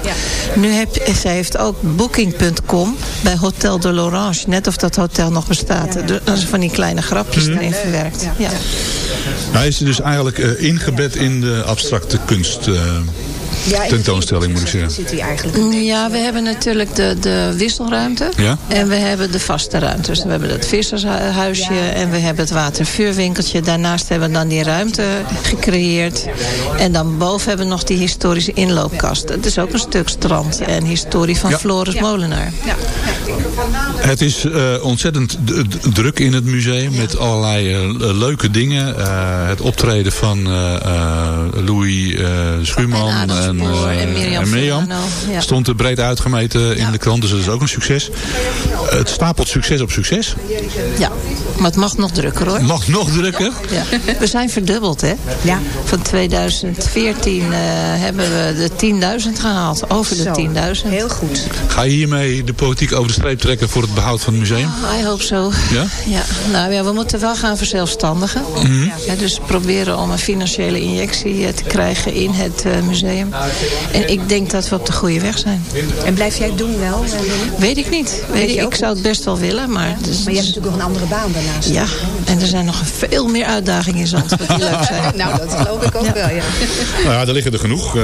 Nu heb, zij heeft ook booking.com bij Hotel de l'Orange. Net of dat hotel nog bestaat. Er zijn van die kleine grapjes Mhm. erin verwerkt. Ja. Hij is dus eigenlijk eh, ingebed in de abstracte kunst eh, Ja, in tentoonstelling, moet ik zeggen. Zit hij eigenlijk? Ja, we hebben natuurlijk de, de wisselruimte. Ja? En we hebben de vaste ruimtes. We hebben het vissershuisje en we hebben het watervuurwinkeltje. Daarnaast hebben we dan die ruimte gecreëerd. En dan boven hebben we nog die historische inloopkast. Dat is ook een stuk strand en historie van Ja. Floris Molenaar. Ja. Het is eh, ontzettend druk in het museum met allerlei eh, leuke dingen. Eh, het optreden van eh, eh, Louis eh, Schuurman en, eh, en Mirjam en Mirjam. Furlano, ja. Stond er breed uitgemeten in de krant, dus dat is ook een succes. Het stapelt succes op succes. Ja, maar het mag nog drukker hoor. Mag nog drukker. Ja. We zijn verdubbeld, hè? Ja. Van 2014 eh, hebben we de 10.000 gehaald. Over de Zo, 10.000. Heel goed. Ga je hiermee de politiek over de streep trekken voor het behoud van het museum? I hope so. Ja? Ja, nou ja, we moeten wel gaan verzelfstandigen. Mhm. Ja, dus proberen om een financiële injectie eh, te krijgen in het eh, museum. En ik denk dat we op de goede weg zijn. En blijf jij het doen wel? eh? Weet ik niet. Weet je ik, ook ik zou het best wel willen, maar... dus- Maar je hebt natuurlijk nog een andere baan daarnaast. ja, en er zijn nog veel meer uitdagingen in Zandvoort die leuk zijn. nou, dat geloof ik ook wel, ja. Nou ja, er liggen er genoeg. eh,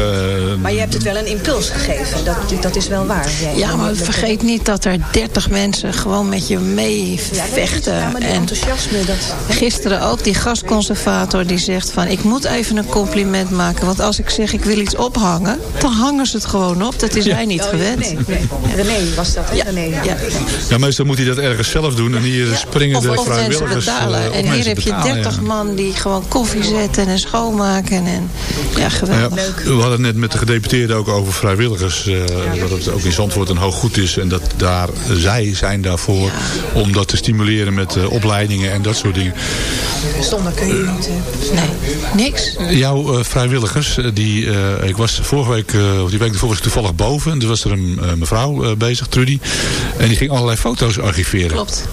Maar je hebt het wel een impuls gegeven. Dat, dat is wel waar. Jij- Ja, maar vergeet niet dat er dertig mensen gewoon met je mee vechten. Ja, en enthousiasme, dat... gisteren ook die gastconservator die zegt van... ik moet even een compliment maken. Want als ik zeg ik wil iets ophangen... dan hangen ze het gewoon op. Dat is wij niet gewend. Nee, nee. René was dat? Ja. René, ja. Ja. Ja, meestal moet hij dat ergens zelf doen. En hier springen Of, de of mensen vrijwilligers. betalen. eh, of en hier mensen heb je betalen, 30 ja. man die gewoon koffie zetten en schoonmaken. En, ja, Ja, geweldig. we hadden het net met de gedeputeerde ook over vrijwilligers. eh, dat het ook in Zandvoort een hoog goed is. En dat daar, zij zijn daarvoor om dat te stimuleren met eh, opleidingen en dat soort dingen. Zonder kun je niet... eh, Nee, niks. Jouw eh, vrijwilligers, die, ik was vorige week, of die week ervoor was ik toevallig boven. En was er een mevrouw bezig, Trudy. En die ging allerlei foto's archiveren. Klopt.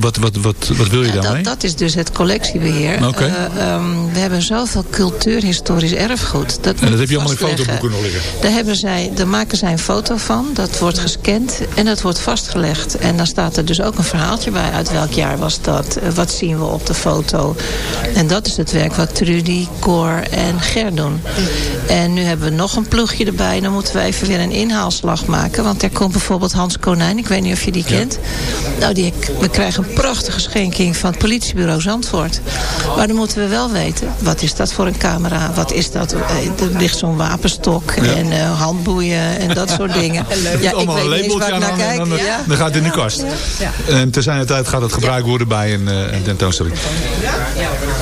Wat, wat, wat, wat, wil je Ja, daarmee? dat, dat is dus het collectiebeheer. Oké. Eh, ehm, we hebben zoveel cultuurhistorisch erfgoed. Dat en dat heb je allemaal in fotoboeken nog liggen. Daar, hebben zij, daar maken zij een foto van. Dat wordt gescand en dat wordt vastgelegd. En dan staat er dus ook een verhaaltje bij. Uit welk jaar was dat? Eh, Wat zien we op de foto? En dat is het werk wat Trudy, Cor en Ger doen. En nu hebben we nog een ploegje erbij. Dan moeten we even weer een inhaalslag maken. Want er komt bijvoorbeeld Hans Konijn. Ik weet niet of je die kent. Nou, die, we krijgen een prachtige schenking van het politiebureau Zandvoort. Maar dan moeten we wel weten. Wat is dat voor een camera? Wat is dat? Eh, Er ligt zo'n wapenstok en eh, handboeien en dat soort dingen. Ja, ik weet niet eens waar ik naar kijk. Dan, Ja. dan gaat het in de kast. En te zijn tijd gaat het gebruikt worden bij een, eh, een tentoonstelling.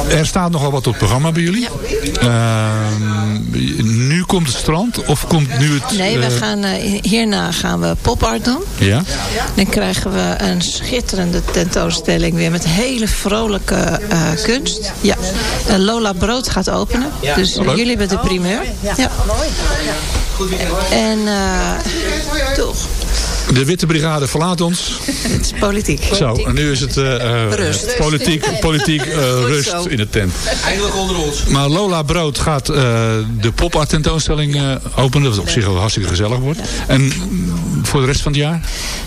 Er staat nogal wat op het programma bij jullie. Ehm, nu komt het strand of komt nu het... Nee, we eh, gaan, eh, hierna gaan we popart doen. Ja? Dan krijgen we een schitterende tentoonstelling weer met hele vrolijke eh, kunst. Ja. En Lola Brood gaat openen. Dus Oh, jullie hebben de primeur. Ja. En uh, toch. De Witte Brigade verlaat ons. Het is politiek. Zo, en nu is het eh, eh, Rust. politiek, politiek eh, rust in de tent. Eindelijk onder ons. Maar Lola Brood gaat eh, de pop-art tentoonstelling eh, openen. Wat op zich wel hartstikke gezellig wordt. En voor de rest van het jaar?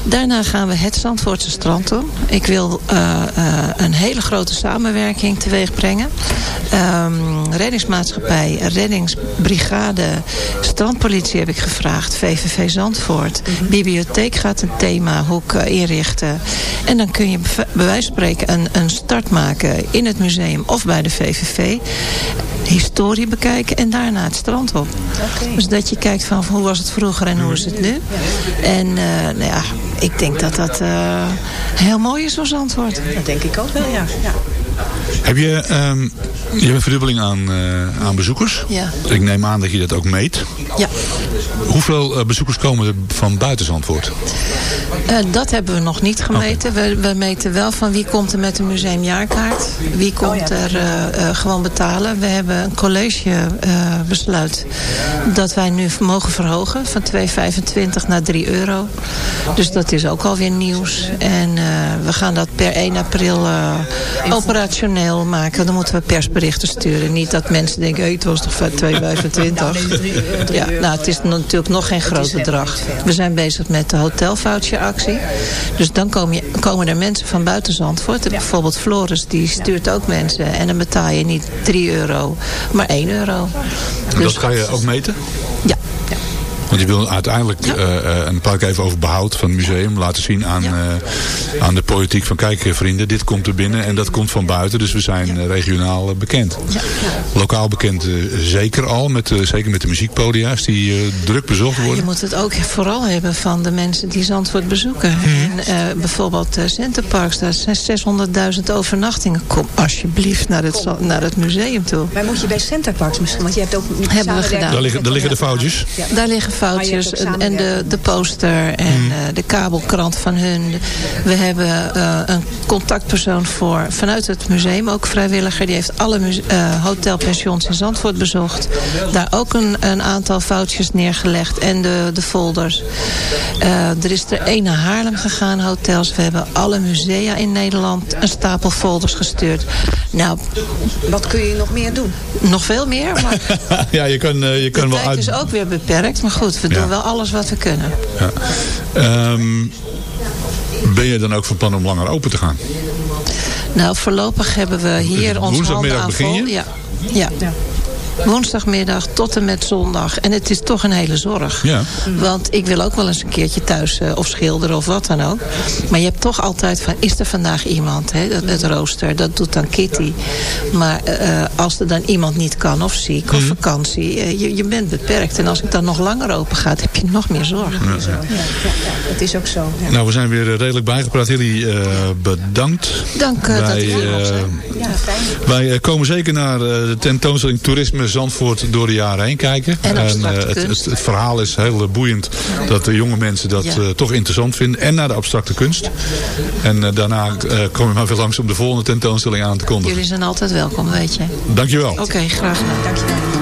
Daarna gaan we het Zandvoortse strand doen. Ik wil uh, uh, een hele grote samenwerking teweeg brengen. Um, reddingsmaatschappij, reddingsbrigade, strandpolitie heb ik gevraagd. VVV Zandvoort. Mm -hmm. Bibliotheek gaat een themahoek uh, inrichten. En dan kun je bij wijze van spreken een, een start maken in het museum of bij de VVV. Historie bekijken en daarna het strand op. Okay. Dus dat je kijkt van hoe was het vroeger en hoe is het nu. En uh, nou ja, ik denk dat dat uh, heel mooi is als antwoord. Dat denk ik ook wel, ja. ja. Heb je, um, je hebt een verdubbeling aan, uh, aan bezoekers. Ja. Ik neem aan dat je dat ook meet. Ja. Hoeveel uh, bezoekers komen er van buiten Zandvoort? Uh, dat hebben we nog niet gemeten. Okay. We, we, meten wel van wie komt er met een museumjaarkaart. Wie komt oh, ja. er uh, gewoon betalen. We hebben een collegebesluit dat wij nu mogen verhogen van 2,25 naar 3 euro. Dus dat is ook alweer nieuws. En we gaan dat per 1 april operationeel maken. Dan moeten we persberichten sturen. Niet dat mensen denken, hey, het was toch 2,25. Ja, nou, het is natuurlijk nog geen groot bedrag. We zijn bezig met de hotelvoucheractie. Dus dan komen, je, komen er mensen van buiten Zandvoort. Bijvoorbeeld Floris, die stuurt ook mensen. En dan betaal je niet 3 euro, maar 1 euro. Dus, dat ga je ook meten? Ja. Ja. Want je wil uiteindelijk, ja. uh, en praat ik even over behoud van het museum, laten zien aan, ja. uh, aan de politiek van kijk vrienden, dit komt er binnen en dat komt van buiten. Dus we zijn ja. regionaal bekend. Lokaal bekend zeker al, met, zeker met de muziekpodia's die druk bezocht worden. Je moet het ook vooral hebben van de mensen die Zandvoort bezoeken. Hmm. En bijvoorbeeld Centerparks, daar zijn 600.000 overnachtingen. Kom alsjeblieft naar het, naar het museum toe. Maar moet je bij Centerparks misschien, want je hebt ook... Hebben we gedaan. Daar liggen, daar liggen de foutjes. Daar liggen foutjes en de, de poster en mm. uh, de kabelkrant van hun. We hebben uh, een contactpersoon voor vanuit het museum, ook vrijwilliger. Die heeft alle uh, hotelpensions in Zandvoort bezocht. Daar ook een, een aantal foutjes neergelegd en de, de folders. er is er één naar Haarlem gegaan, hotels. We hebben alle musea in Nederland een stapel folders gestuurd. Nou, wat kun je nog meer doen? Nog veel meer, maar... ja, je kan, je kan wel uit... is ook weer beperkt, maar goed, we doen wel alles wat we kunnen. Ja. Um, ben je dan ook van plan om langer open te gaan? Nou, voorlopig hebben we hier ons handen aan begin je? vol. Ja. ja. Ja. woensdagmiddag tot en met zondag. En het is toch een hele zorg. Ja. Want ik wil ook wel eens een keertje thuis uh, of schilderen of wat dan ook. Maar je hebt toch altijd van, is er vandaag iemand? Hè? Dat, het rooster, dat doet dan Kitty. Maar uh, als er dan iemand niet kan of ziek of Mhm. vakantie, uh, je, je bent beperkt. En als het dan nog langer open gaat, heb je nog meer zorg. Ja. Het is ook zo. Ja. Nou, we zijn weer eh, redelijk bijgepraat. Jullie uh, bedankt. Dank uh, dat wij, uh, Ja, fijn. wij komen zeker naar uh, de tentoonstelling Toerisme Zandvoort door de jaren heen kijken. En, abstracte het, het, het verhaal is heel uh, boeiend dat de jonge mensen dat Ja. uh, toch interessant vinden. En naar de abstracte kunst. En daarna kom je maar weer langs om de volgende tentoonstelling aan te kondigen. Jullie zijn altijd welkom, weet je. Dankjewel. Oké, okay, graag gedaan. Dankjewel.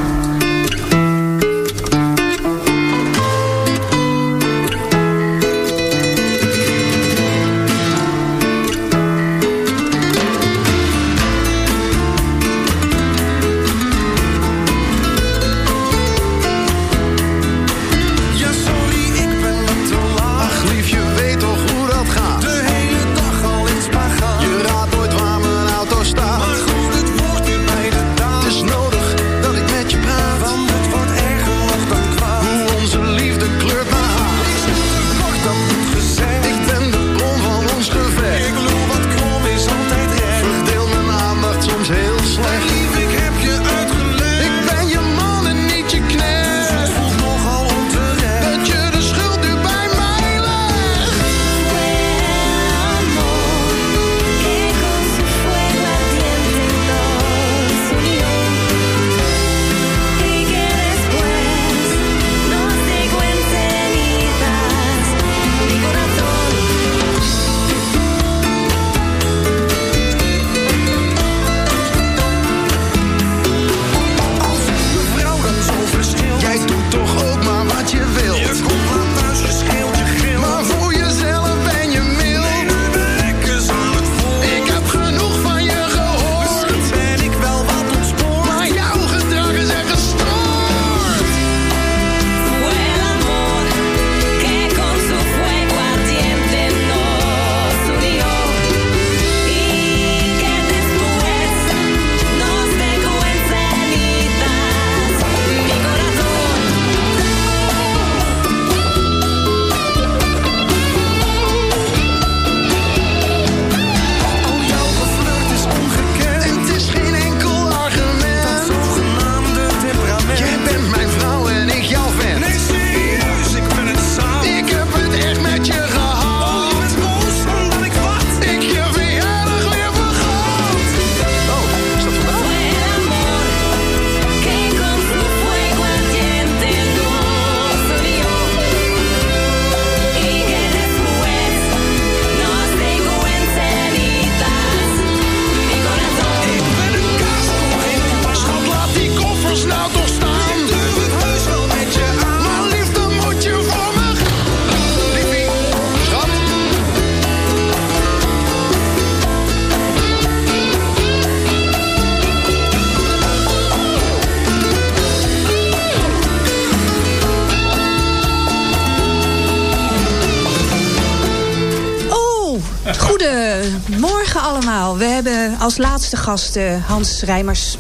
Allemaal. We hebben als laatste gast eh, Hans Rijmers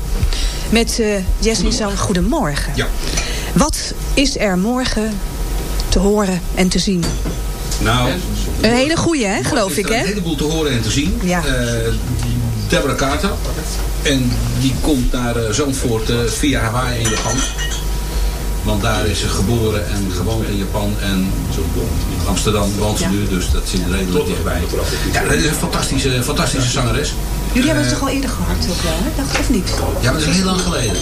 met uh, Zan. Goedemorgen. Ja. Wat is er morgen te horen en te zien? Nou, Een hele goeie, hè, geloof ik, er Een hè? heleboel te horen en te zien. Ja. Eh, Deborah Carter. En die komt naar eh, Zandvoort eh, via Hawaii in Japan. Want daar is ze geboren en gewoond in Japan. En in Amsterdam woont ze Ja. nu, dus dat zit redelijk dichtbij. Ja, dat is een fantastische, fantastische zangeres. Jullie hebben het Eh, toch al eerder gehad, ook wel, hè? Dacht of niet? Ja, maar dat is heel lang geleden.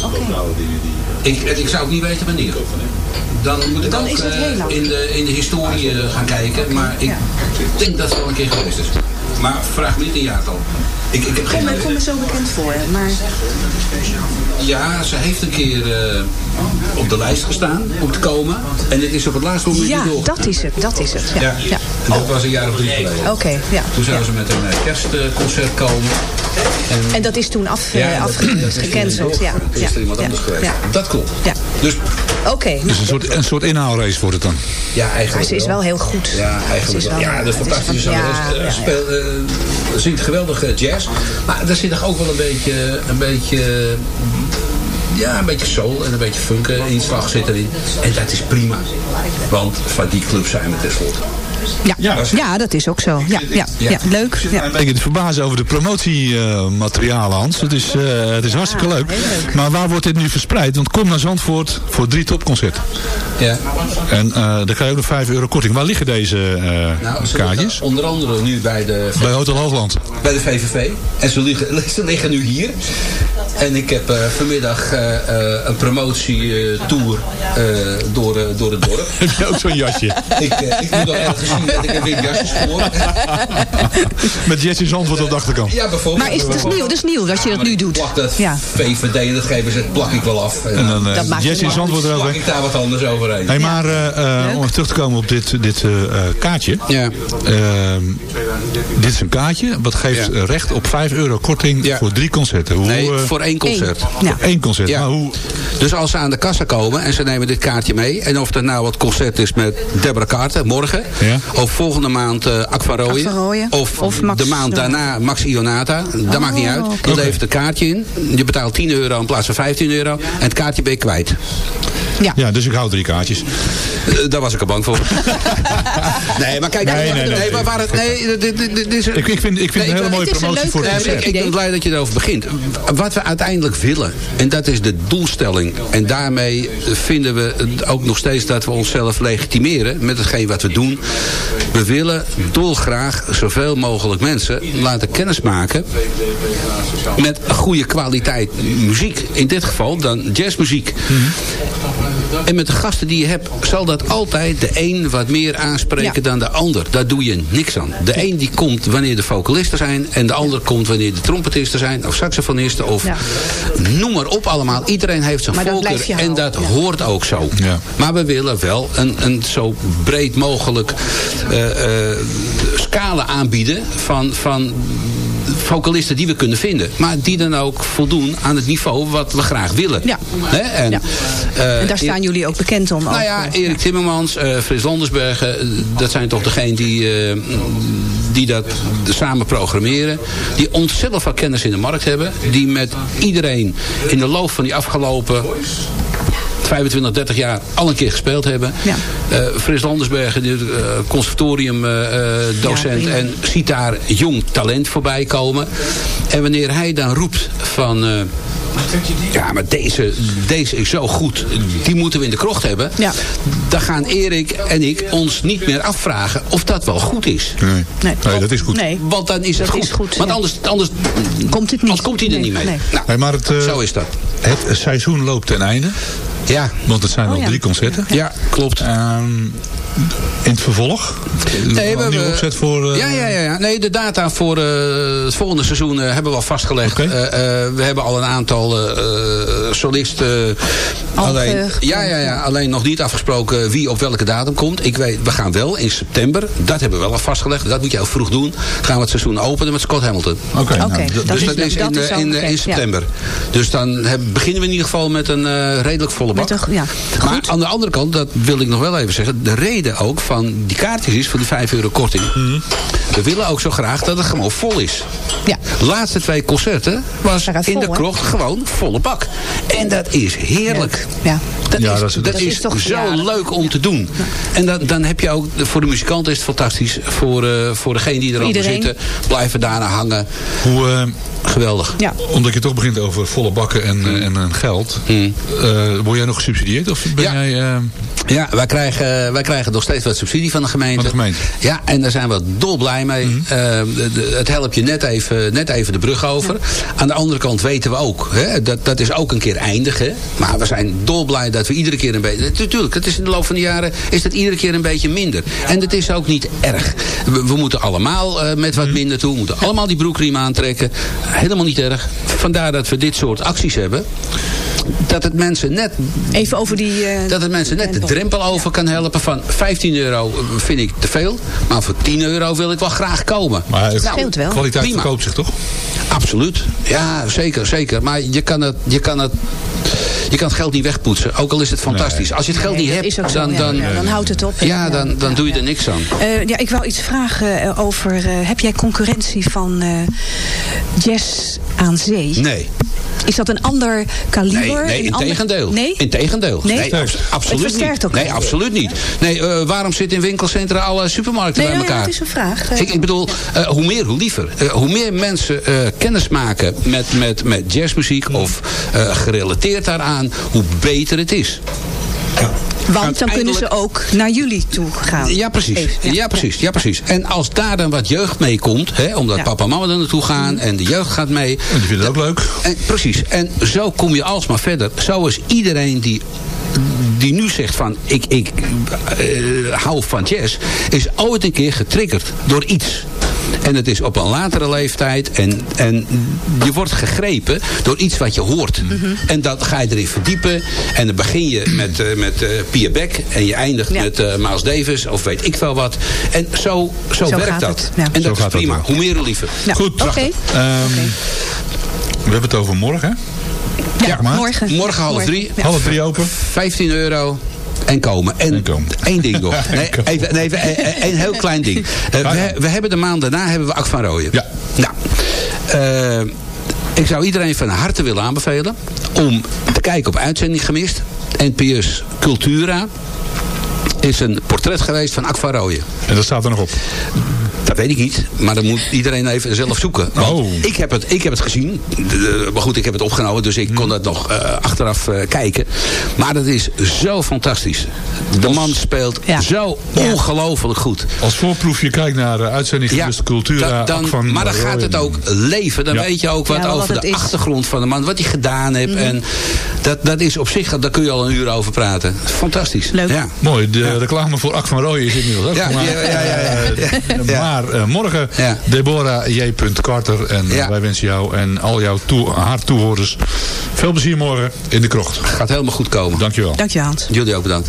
Ik, ik zou ook niet weten wanneer. Dan moet ik Dan ook is het eh, heel lang. in, de, in de historie eh, gaan kijken. Maar ik Ja. denk dat het wel een keer geweest is. Maar vraag me niet een jaartal. Ik, ik heb geen het komt me zo bekend voor. Maar Ja, ze heeft een keer eh, op de lijst gestaan om te komen. En dit is op het laatste moment ja, niet doorgegaan. dat is het. Dat is het. Ja. Ja, ja. En dat was een jaar of drie geleden. Oké, ja. Toen zouden ze met een eh, kerstconcert komen. En, En dat is toen af, Ja, eh, dat- dat is gecanceld. Ja. Toen is er iemand ja. anders geweest. Ja. Dat klopt. Ja. Dus Oké. Dus een soort, een soort inhaalrace wordt het dan. ja, eigenlijk Maar ze is wel heel goed. Ja, Ze eigenlijk wel. Ja, dat is zangeres. ja, Eh, zingt geweldige jazz. Maar daar zit toch ook wel een beetje, een beetje ja, een beetje soul en een beetje funk eh, inslag zit erin. En dat is prima. Want van die club zijn we tenslotte. Ja, ja. ja dat is ook zo. Ja, ja, ja. leuk. Ja. Een beetje te verbazen over de promotiematerialen, Hans. Het is, uh, het is hartstikke leuk. Maar waar wordt dit nu verspreid? Want kom naar Zandvoort voor drie topconcerten. Ja. En uh, dan krijg je ook nog 5 euro korting. Waar liggen deze uh, nou, kaartjes? Onder andere nu bij de... Bij Hotel Hoogland. Bij de VVV. En ze liggen, ze liggen nu hier. En ik heb uh, vanmiddag uh, uh, een promotietour door, door het dorp. heb je ook zo'n jasje? ik, ik moet nog ergens zien dat ik er weer jasjes voor. Met Jesse Zandvoort op de achterkant. Ja, bijvoorbeeld. Maar is het is nieuw, dat is nieuw dat je dat nu doet? Plak dat ja. VVD en dat geven ze, plak ik wel af. En dan uh, Jesse Zandvoort erover. plak ik daar wat anders overheen. Hey, maar om even terug te komen op dit, dit kaartje. Ja. Ehm, dit is een kaartje. Wat geeft Ja. recht op 5 euro korting Ja. voor drie concerten. Hoe, Nee, eh, voor één concert. Ja. één concert. Ja. Maar hoe, Dus als ze aan de kassa komen en ze nemen dit kaartje mee... en of dat nou het concert is met Deborah Carter morgen... Ja. of volgende maand eh Ak van Rooyen... Ak van Rooyen. of, Of Max- de maand daarna Max Ionata... dat maakt niet uit. Je Oké. levert een kaartje in. Je betaalt 10 euro in plaats van 15 euro... en het kaartje ben je kwijt. ja, dus ik hou drie kaartjes. Eh, daar was ik er bang voor. nee, maar kijk... Nee, nee, nee. maar waar het, nee, dit, dit, dit is... Ik, ik vind, ik vind Nee, het een hele mooie promotie voor het eh, ik ben blij dat je erover begint. Wat we uiteindelijk willen, en dat is de doelstelling. En daarmee vinden we ook nog steeds dat we onszelf legitimeren met hetgeen wat we doen. We willen dolgraag zoveel mogelijk mensen laten kennismaken met goede kwaliteit muziek. In dit geval dan jazzmuziek. En met de gasten die je hebt, zal dat altijd de een wat meer aanspreken Ja. dan de ander. Daar doe je niks aan. De een die komt wanneer de vocalisten zijn. En de ander komt wanneer de trompetisten zijn. Of saxofonisten. Of Ja. Noem maar op allemaal. Iedereen heeft zijn Maar voorkeur. En houden, dat ja. hoort ook zo. Ja. Maar we willen wel een, een zo breed mogelijk eh, eh, scala aanbieden van... van vocalisten die we kunnen vinden. Maar die dan ook voldoen aan het niveau wat we graag willen. Ja. Hè? En, Ja. eh, En daar staan jullie ook bekend om. nou ook, ja, eh, Erik Timmermans, eh Frits Landersbergen, eh, dat zijn toch degenen die, eh, die dat samen programmeren. Die ontzettend veel kennis in de markt hebben. Die met iedereen in de loop van die afgelopen 25, 30 jaar al een keer gespeeld hebben. Ja. Eh, Frits Landersbergen, eh, conservatorium eh, eh, docent prima. en ziet daar jong talent voorbij komen. En wanneer hij dan roept van... eh, ja, maar deze, deze is zo goed. Die moeten we in de krocht hebben. Ja. Dan gaan Erik en ik ons niet meer afvragen of dat wel goed is. Nee. Nee. Nee, dat is goed. Nee. Want dan is het Dat goed. is goed, Want ja. anders, anders Komt het niet. anders komt hij er Nee, niet mee. nee. Nou, maar het, eh, zo is dat. het seizoen loopt ten einde. Ja, Want het zijn Oh, al ja. drie concerten. ja klopt. Ehm, in het vervolg? Nee, een we nieuwe hebben- opzet voor... eh, Ja, ja, ja, ja. Nee, de data voor eh, het volgende seizoen eh, hebben we al vastgelegd. Eh, eh, we hebben al een aantal eh, eh, solisten. Al alleen, ja, ja, ja, alleen nog niet afgesproken wie op welke datum komt. Ik weet, we gaan wel in september. Dat hebben we wel al vastgelegd. Dat moet je heel vroeg doen. Gaan we het seizoen openen met Scott Hamilton. Oké, nou, dus is- dat is, dat in, is al in, ja. september. Dus dan heb- beginnen we in ieder geval met een eh, redelijk volle Met een- ja, maar goed. aan de andere kant, dat wil ik nog wel even zeggen. De reden ook van die kaartjes is, voor die 5 euro korting. Mhm. We willen ook zo graag dat het gewoon vol is. Ja. De laatste twee concerten was in vol, de krocht gewoon volle bak. En dat is heerlijk. Ja. Dat, Ja, is, dat is- dat, dat is, is toch zo leuk om te doen. En dan, dan heb je ook, voor de muzikant is het fantastisch. Voor, eh voor degene die Iedereen. zitten, blijven daarna hangen. Hoe, eh, Geweldig. Ja. omdat je toch begint over volle bakken en, eh, en, en geld. eh, word jij nog gesubsidieerd? Of ben Ja. jij... eh, Ja, wij krijgen, wij krijgen nog steeds wat subsidie van de gemeente. Van de gemeente. Mhm. Ja, en daar zijn we dolblij mee. Eh, de- de- het helpt je net even, net even de brug over. Aan de andere kant weten we ook, hè, dat, dat is ook een keer eindigen. Maar we zijn dolblij dat we iedere keer een beetje... Natuurlijk, het is in de loop van de jaren is dat iedere keer een beetje minder. En dat is ook niet erg. We, we moeten allemaal eh, met Mhm. wat minder toe. We moeten allemaal die broekriem aantrekken. Helemaal niet erg. Vandaar dat we dit soort acties hebben. Dat het mensen net Even over die... eh, dat het mensen net de drempel over kan helpen van 15 euro vind ik te veel. Maar voor 10 euro wil ik wel graag komen. maar het- scheelt wel. kwaliteit Prima. verkoopt zich toch? Absoluut. Ja, zeker, zeker. Maar je kan het, je kan het, je kan het geld niet wegpoetsen. Ook al is het fantastisch. Als je het geld Nee, niet dat hebt, ook dan, dan, dan houdt het op. Ja, dan, dan doe je er niks aan. Eh, ja, ik wou iets vragen eh, over... eh, heb jij concurrentie van jazz aan zee? Nee. Is dat een ander kaliber? Nee, nee een in ander- tegendeel. Nee? In tegendeel. Nee? abs- absoluut Het versterkt niet. Nee, absoluut niet. Nee, waarom zitten in winkelcentra alle supermarkten Nee, bij ja, elkaar? het is een vraag. Ik, ik bedoel, hoe meer, hoe liever. Hoe meer mensen kennis maken met, met, met jazzmuziek of gerelateerd daaraan, hoe beter het is. Want dan kunnen ze ook naar jullie toe gaan. Ja, precies. Even, ja. precies. Ja, precies. En als daar dan wat jeugd mee komt, hè, omdat Ja. papa en mama er naartoe gaan en de jeugd gaat mee. En die vinden het ook leuk. En, precies. En zo kom je alsmaar verder. Zo is iedereen die die nu zegt van ik, ik eh, hou van jazz, is ooit een keer getriggerd door iets. En het is op een latere leeftijd. En, en je wordt gegrepen door iets wat je hoort. En dat ga je erin verdiepen. En dan begin je met, eh met eh, Pia Beck. En je eindigt met eh Miles Davis. Of weet ik veel wat. En zo, zo, Zo werkt dat. ja. En Zo dat is gaat dat prima. wel. Hoe meer hoe liever. Goed. Oké. Ehm, We hebben het over morgen, hè? Ja, morgen. Morgen half drie. Ja. Half drie open. 15 euro. En komen. En, één ding nog. Nee, even, nee, even eh, eh, een heel klein ding. Eh, we, we hebben de maand daarna hebben we Ak van Rooyen. Ja. Nou, eh, ik zou iedereen van harte willen aanbevelen om te kijken op uitzending gemist. NPS Cultura is een portret geweest van Ak van Rooyen. En dat staat er nog op. Dat weet ik niet, maar dan moet iedereen even zelf zoeken. Oh. ik, heb het, ik heb het gezien, De- maar goed, ik heb het opgenomen, dus ik kon dat nog eh, achteraf eh, kijken. Maar dat is zo fantastisch. De man speelt zo ongelooflijk goed. Als voorproefje kijk naar de uitzending Ja, Cultura. da- dan, Ak van maar dan gaat het ook leven. Dan Ja. weet je ook wat over de is. achtergrond van de man, wat hij gedaan heeft. En dat, dat is op zich, daar kun je al een uur over praten. Fantastisch. Leuk. Ja. Mooi, de reclame voor Ak van Rooyen is inmiddels ook Ja, gemaakt. ja, ja, ja, ja. Eh, Maar eh, morgen Ja. Deborah J. Carter. En eh, Ja. wij wensen jou en al jouw toe, haar toehoorders veel plezier morgen in de krocht. Gaat helemaal goed komen. Dankjewel. Dank je Hans. Jullie ook bedankt.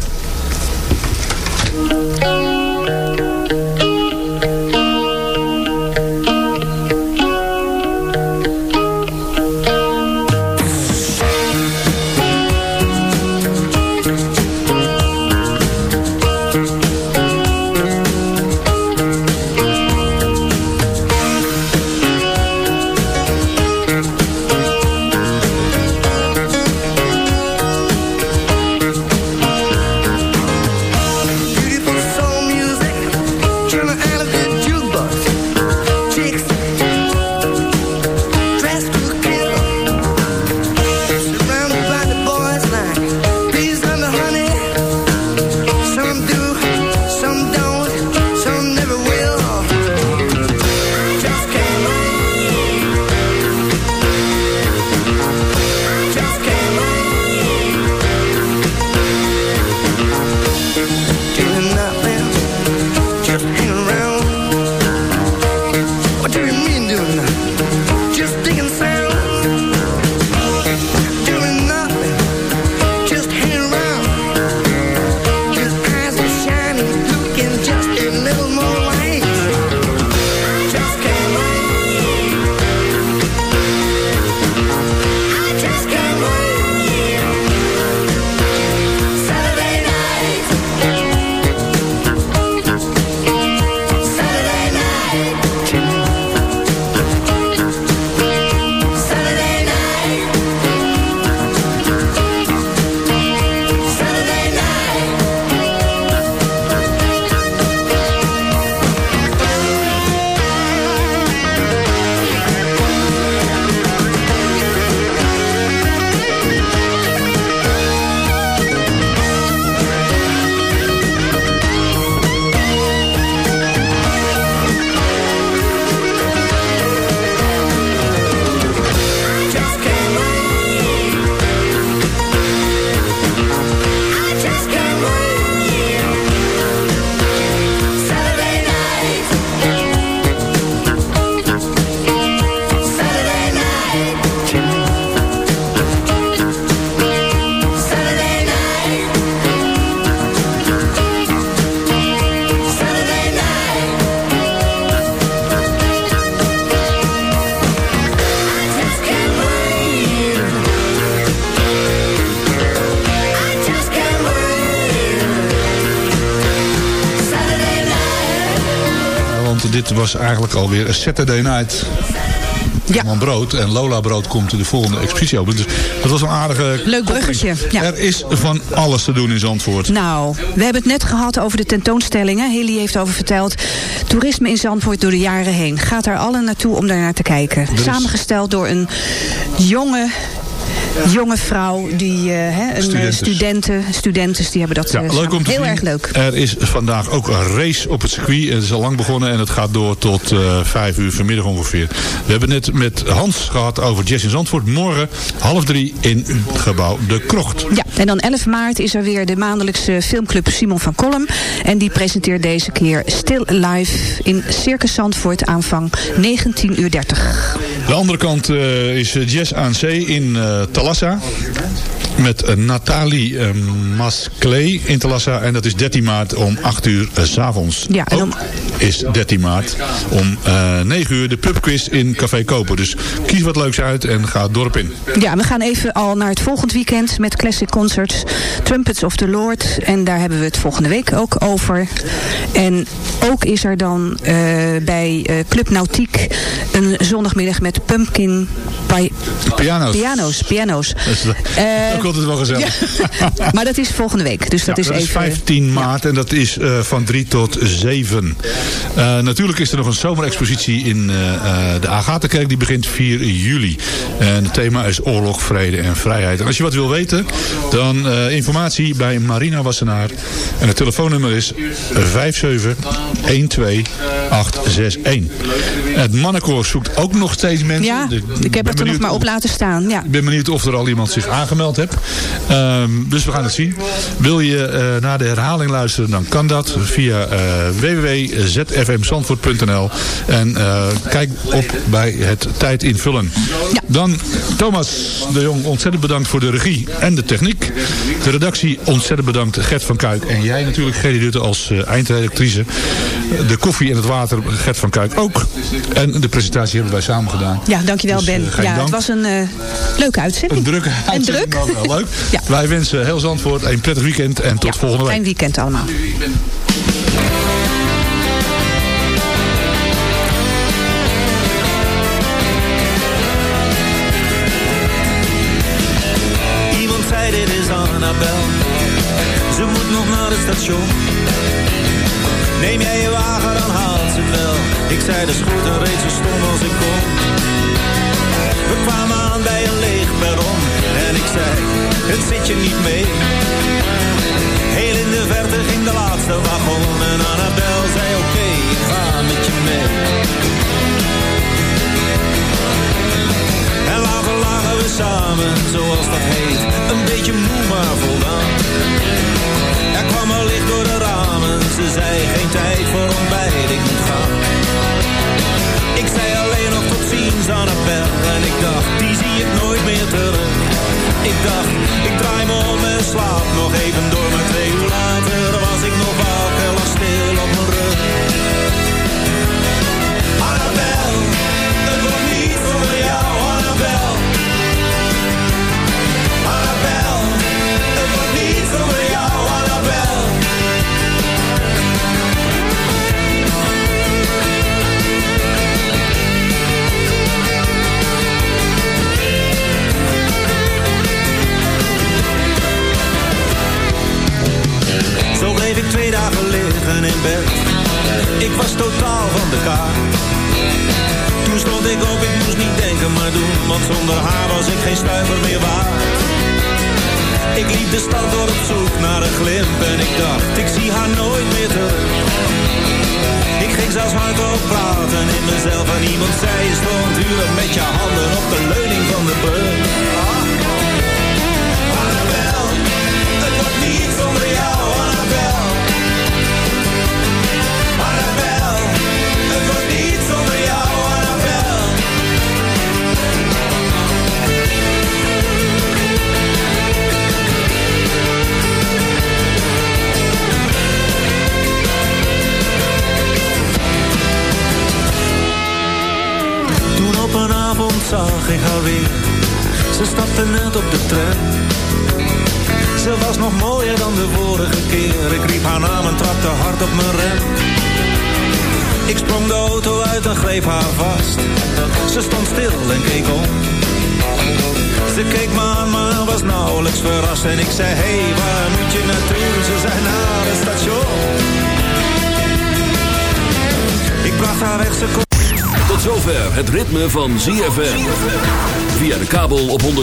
Dit was eigenlijk alweer een Saturday Night. Man Brood. En Lola Brood komt de volgende expositie open. Dus dat was een aardige Leuk bruggetje. Ja. Er is van alles te doen in Zandvoort. Nou, we hebben het net gehad over de tentoonstellingen. Hilly heeft over verteld. Toerisme in Zandvoort door de jaren heen. Gaat daar allen naartoe om daar naar te kijken. is- Samengesteld door een jonge... Jonge vrouw, die, eh, hè, een eh, Studentes. studenten, studentes, die hebben dat Ja, eh, leuk samen. om te Heel zien. erg leuk. Er is vandaag ook een race op het circuit. Het is al lang begonnen en het gaat door tot eh vijf uur vanmiddag ongeveer. We hebben net met Hans gehad over Jazz in Zandvoort. Morgen half drie in het gebouw De Krocht. Ja, en dan 11 maart is er weer de maandelijkse filmclub Simon van Kolm. En die presenteert deze keer Still Live in Circus Zandvoort aanvang 19.30 uur. De andere kant eh, is eh, Jazz aan Zee in eh, Talassa. Met eh, Nathalie eh, Masclay in Talassa. En dat is 13 maart om 8 uur eh, s s'avonds. Ja, en dan- is 13 maart om eh 9 uur de pubquiz in Café Koper. Dus kies wat leuks uit en ga het dorp in. Ja, we gaan even al naar het volgend weekend met Classic Concerts. Trumpets of the Lord. En daar hebben we het volgende week ook over. En ook is er dan bij Club Nautiek een zondagmiddag met pumpkin pi- Piano's. piano's. Dat is Eh, ook altijd wel gezellig. maar dat is volgende week. Dus dat Ja, is dat is even... 15 maart en dat is eh, van 3 tot 7. Eh, natuurlijk is er nog een zomerexpositie in de Agatha-kerk. Die begint 4 juli. En het thema is oorlog, vrede en vrijheid. En als je wat wil weten, dan informatie bij Marina Wassenaar. En het telefoonnummer is 5712861. Het mannenkoor zoekt ook nog steeds mensen. Ja, De- ik heb het er nog maar op laten staan. Ja. ik ben benieuwd of er al iemand zich aangemeld heeft. Ehm, dus we gaan het zien. Wil je eh, naar de herhaling luisteren, dan kan dat via eh www.zfmzandvoort.nl. En eh, kijk op bij het tijd invullen. Dan Thomas de Jong, ontzettend bedankt voor de regie en de techniek. De redactie ontzettend bedankt Gert van Kuik. En jij natuurlijk, Gerry Rutte, als eindredactrice. De koffie en het water, Gert van Kuik ook. En de presentatie hebben wij samen gedaan. Ja, dankjewel Dus, Ben. ja, het was een leuke uitzending. Een drukke En uitzending, druk. maar wel leuk. Wij wensen heel Zandvoort een prettig weekend en tot volgende week. Fijn weekend allemaal. Iemand zei dit is Annabel Ze moet nog naar het station Neem jij je wagen dan haalt ze het wel Ik zei dat is goed en reed zo stom als ik kon We kwamen aan bij een En ik zei het zit je niet mee. Heel in de verte ging de laatste wagon En Annabel zei oké ik ga met je mee. En later lagen we samen, zoals dat heet Een beetje moe maar voldaan. Er kwam al licht door de ramen Ze zei geen tijd voor ontbijt, ik moet gaan. Ik zei alleen nog tot ziens Annabel En ik dacht, die zie ik nooit meer terug. Ik dacht, ik draai me om en slaap nog even door Maar twee uur later was ik nog wakker, lag stil op mijn rug